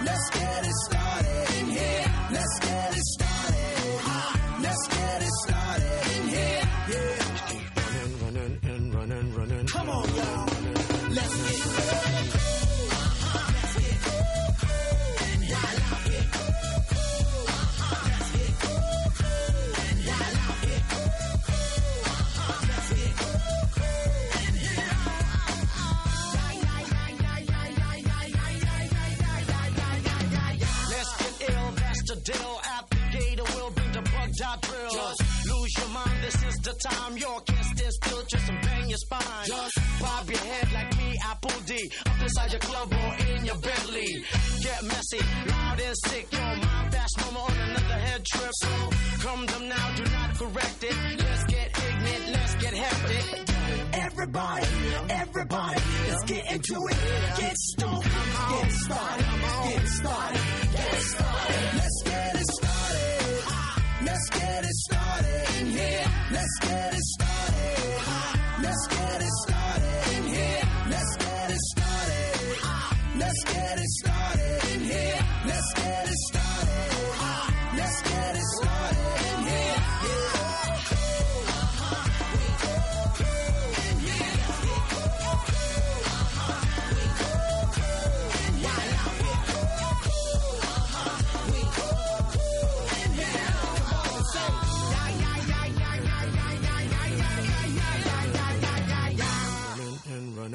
Let's get it started. Time. You can't stand still, just bang your spine. Just bob your head like me, Apple D. Up inside your club or in your Bentley. Get messy, loud and sick. Your mind fast, mama on another head trip. So come them now, do not correct it. Let's get ignorant, let's get hectic. Everybody, everybody, let's get into it. Get stupid, get it started, get started. Let's get it started, Let's get it started in here. Let's get it started. Let's get it started in here. Let's get it started. Let's get it started.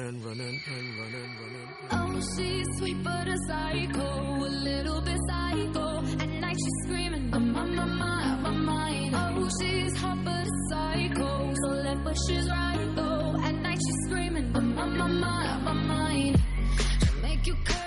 In here. running, running, running. Oh, she's sweet but a psycho, a little bit psycho. At night she's screaming, I'm on my mind, my mind. Oh, she's hot but a psycho, so left but she's right though. At night she's screaming, I'm on my mind, my mind. She'll make you curse,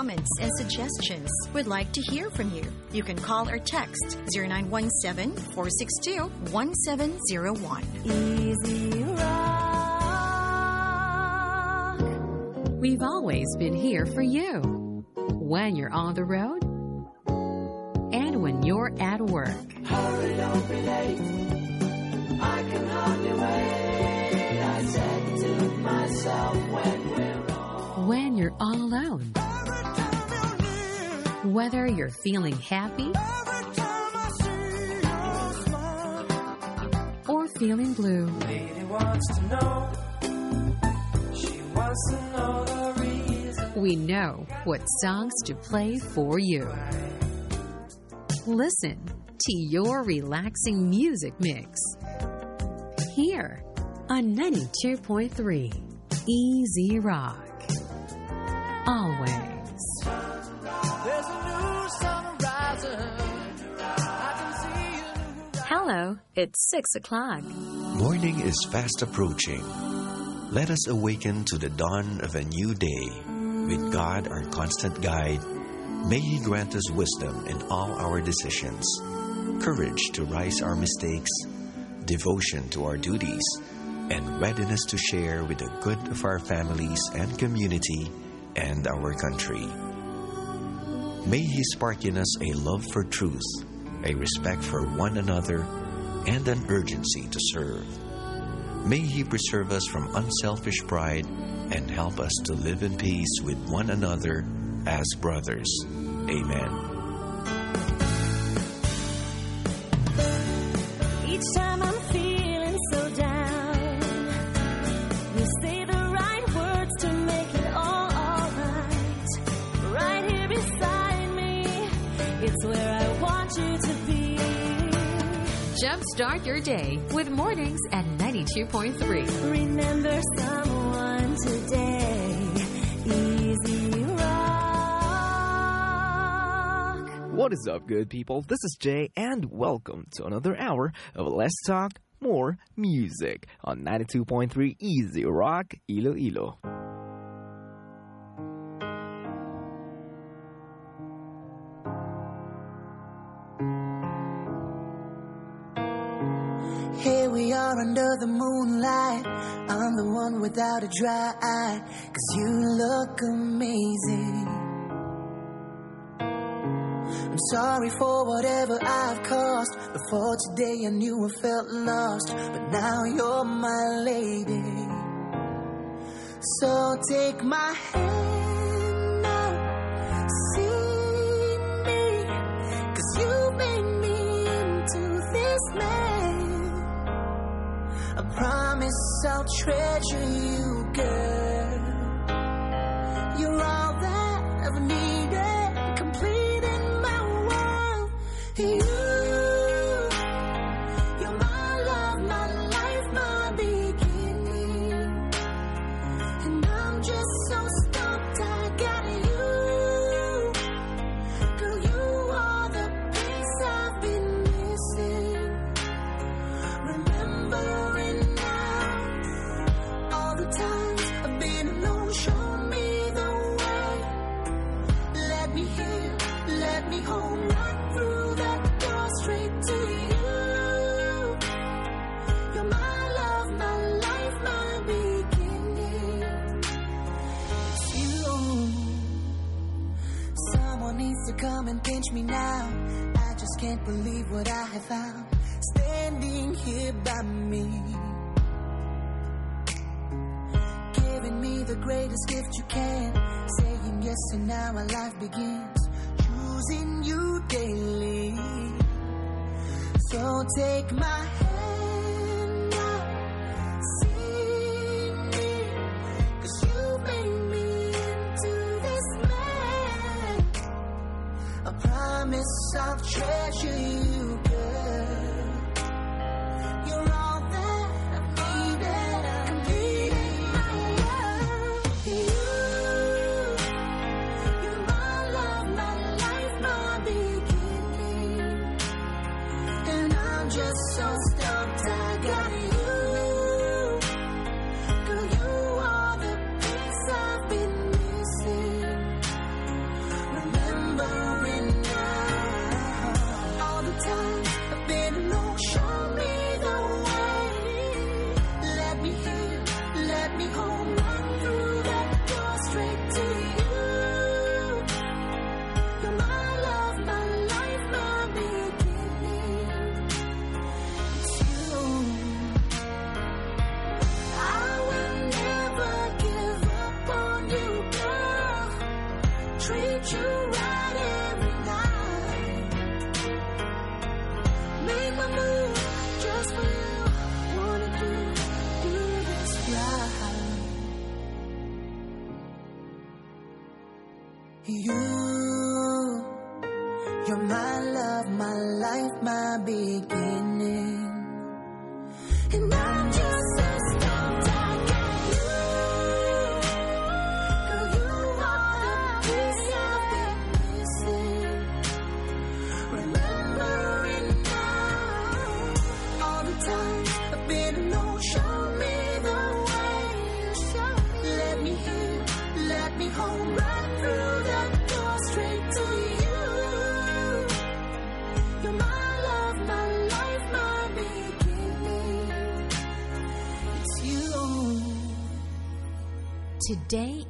comments, and suggestions, we'd like to hear from you. You can call or text 0917 462 1701. Easy We've always been here for you. When you're on the road feeling happy or feeling blue. Lady wants to know. She wants to know the reason. We know what songs to play for you. Listen to your relaxing music mix here on 92.3 Easy Rock. Always. Hello, it's 6 o'clock. Morning is fast approaching. Let us awaken to the dawn of a new day. With God, our constant guide, may He grant us wisdom in all our decisions, courage to rise our mistakes, devotion to our duties, and readiness to share with the good of our families and community and our country. May He spark in us a love for truth, a respect for one another, and an urgency to serve. May He preserve us from unselfish pride and help us to live in peace with one another as brothers. Amen. Each time I'm Jumpstart your day with mornings at 92.3. Remember someone today. Easy rock. What is up, good people? This is Jay, and welcome to another hour of Let's Talk More Music on 92.3 Easy Rock Iloilo. Here under the moonlight. I'm the one without a dry eye. Cause you look amazing. I'm sorry for whatever I've caused. Before today, I knew I felt lost. But now you're my lady. So take my hand promise I'll treasure you, girl. You're all that I've needed, pinch me now. I just can't believe what I have found standing here by me. Giving me the greatest gift you can. Saying yes, and now our life begins. Choosing you daily. So take my hand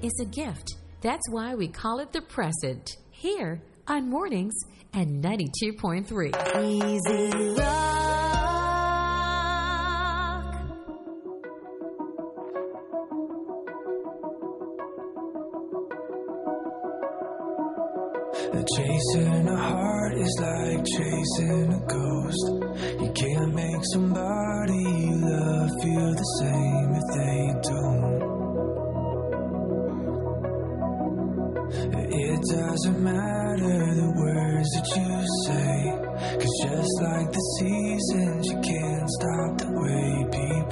is a gift. That's why we call it the present. Here on mornings and 92.3. Easy rock. Chasing a heart is like chasing a ghost. You can't make somebody love feel the same if they don't. doesn't matter the words that you say. Cause just like the seasons, you can't stop the way people.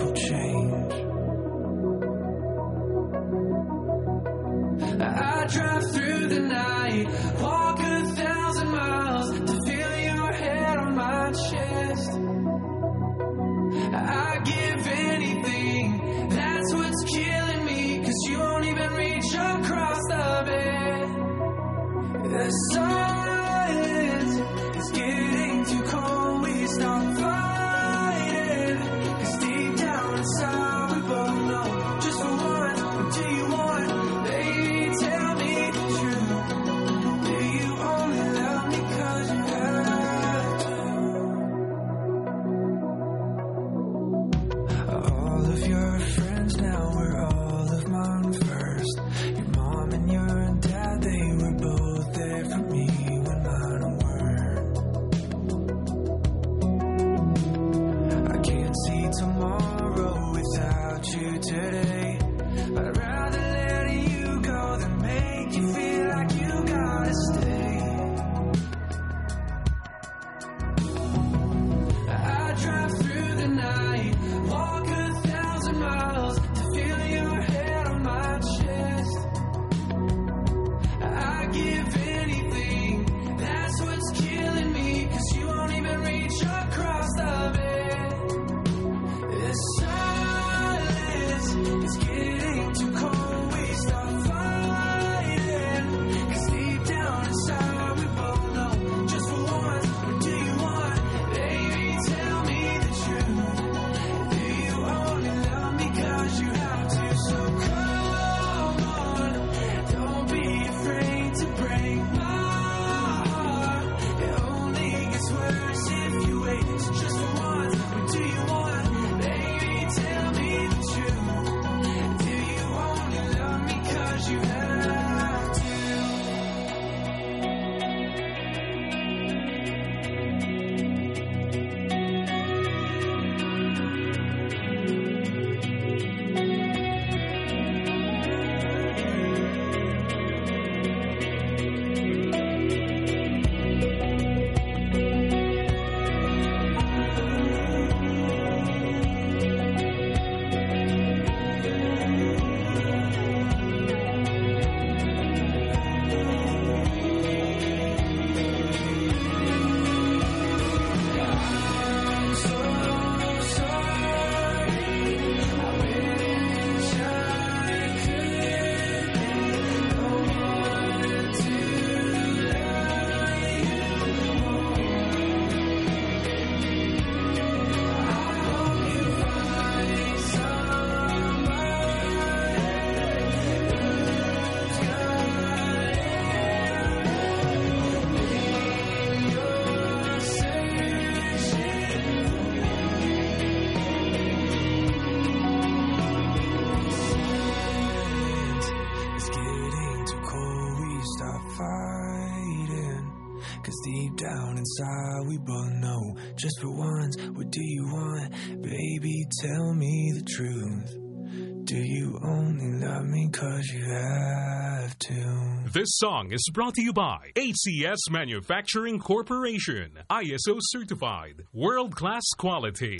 song is brought to you by ACS Manufacturing Corporation, ISO certified, world class quality.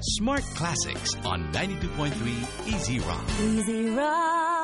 Smart Classics on 92.3 Easy Rock. Easy Rock.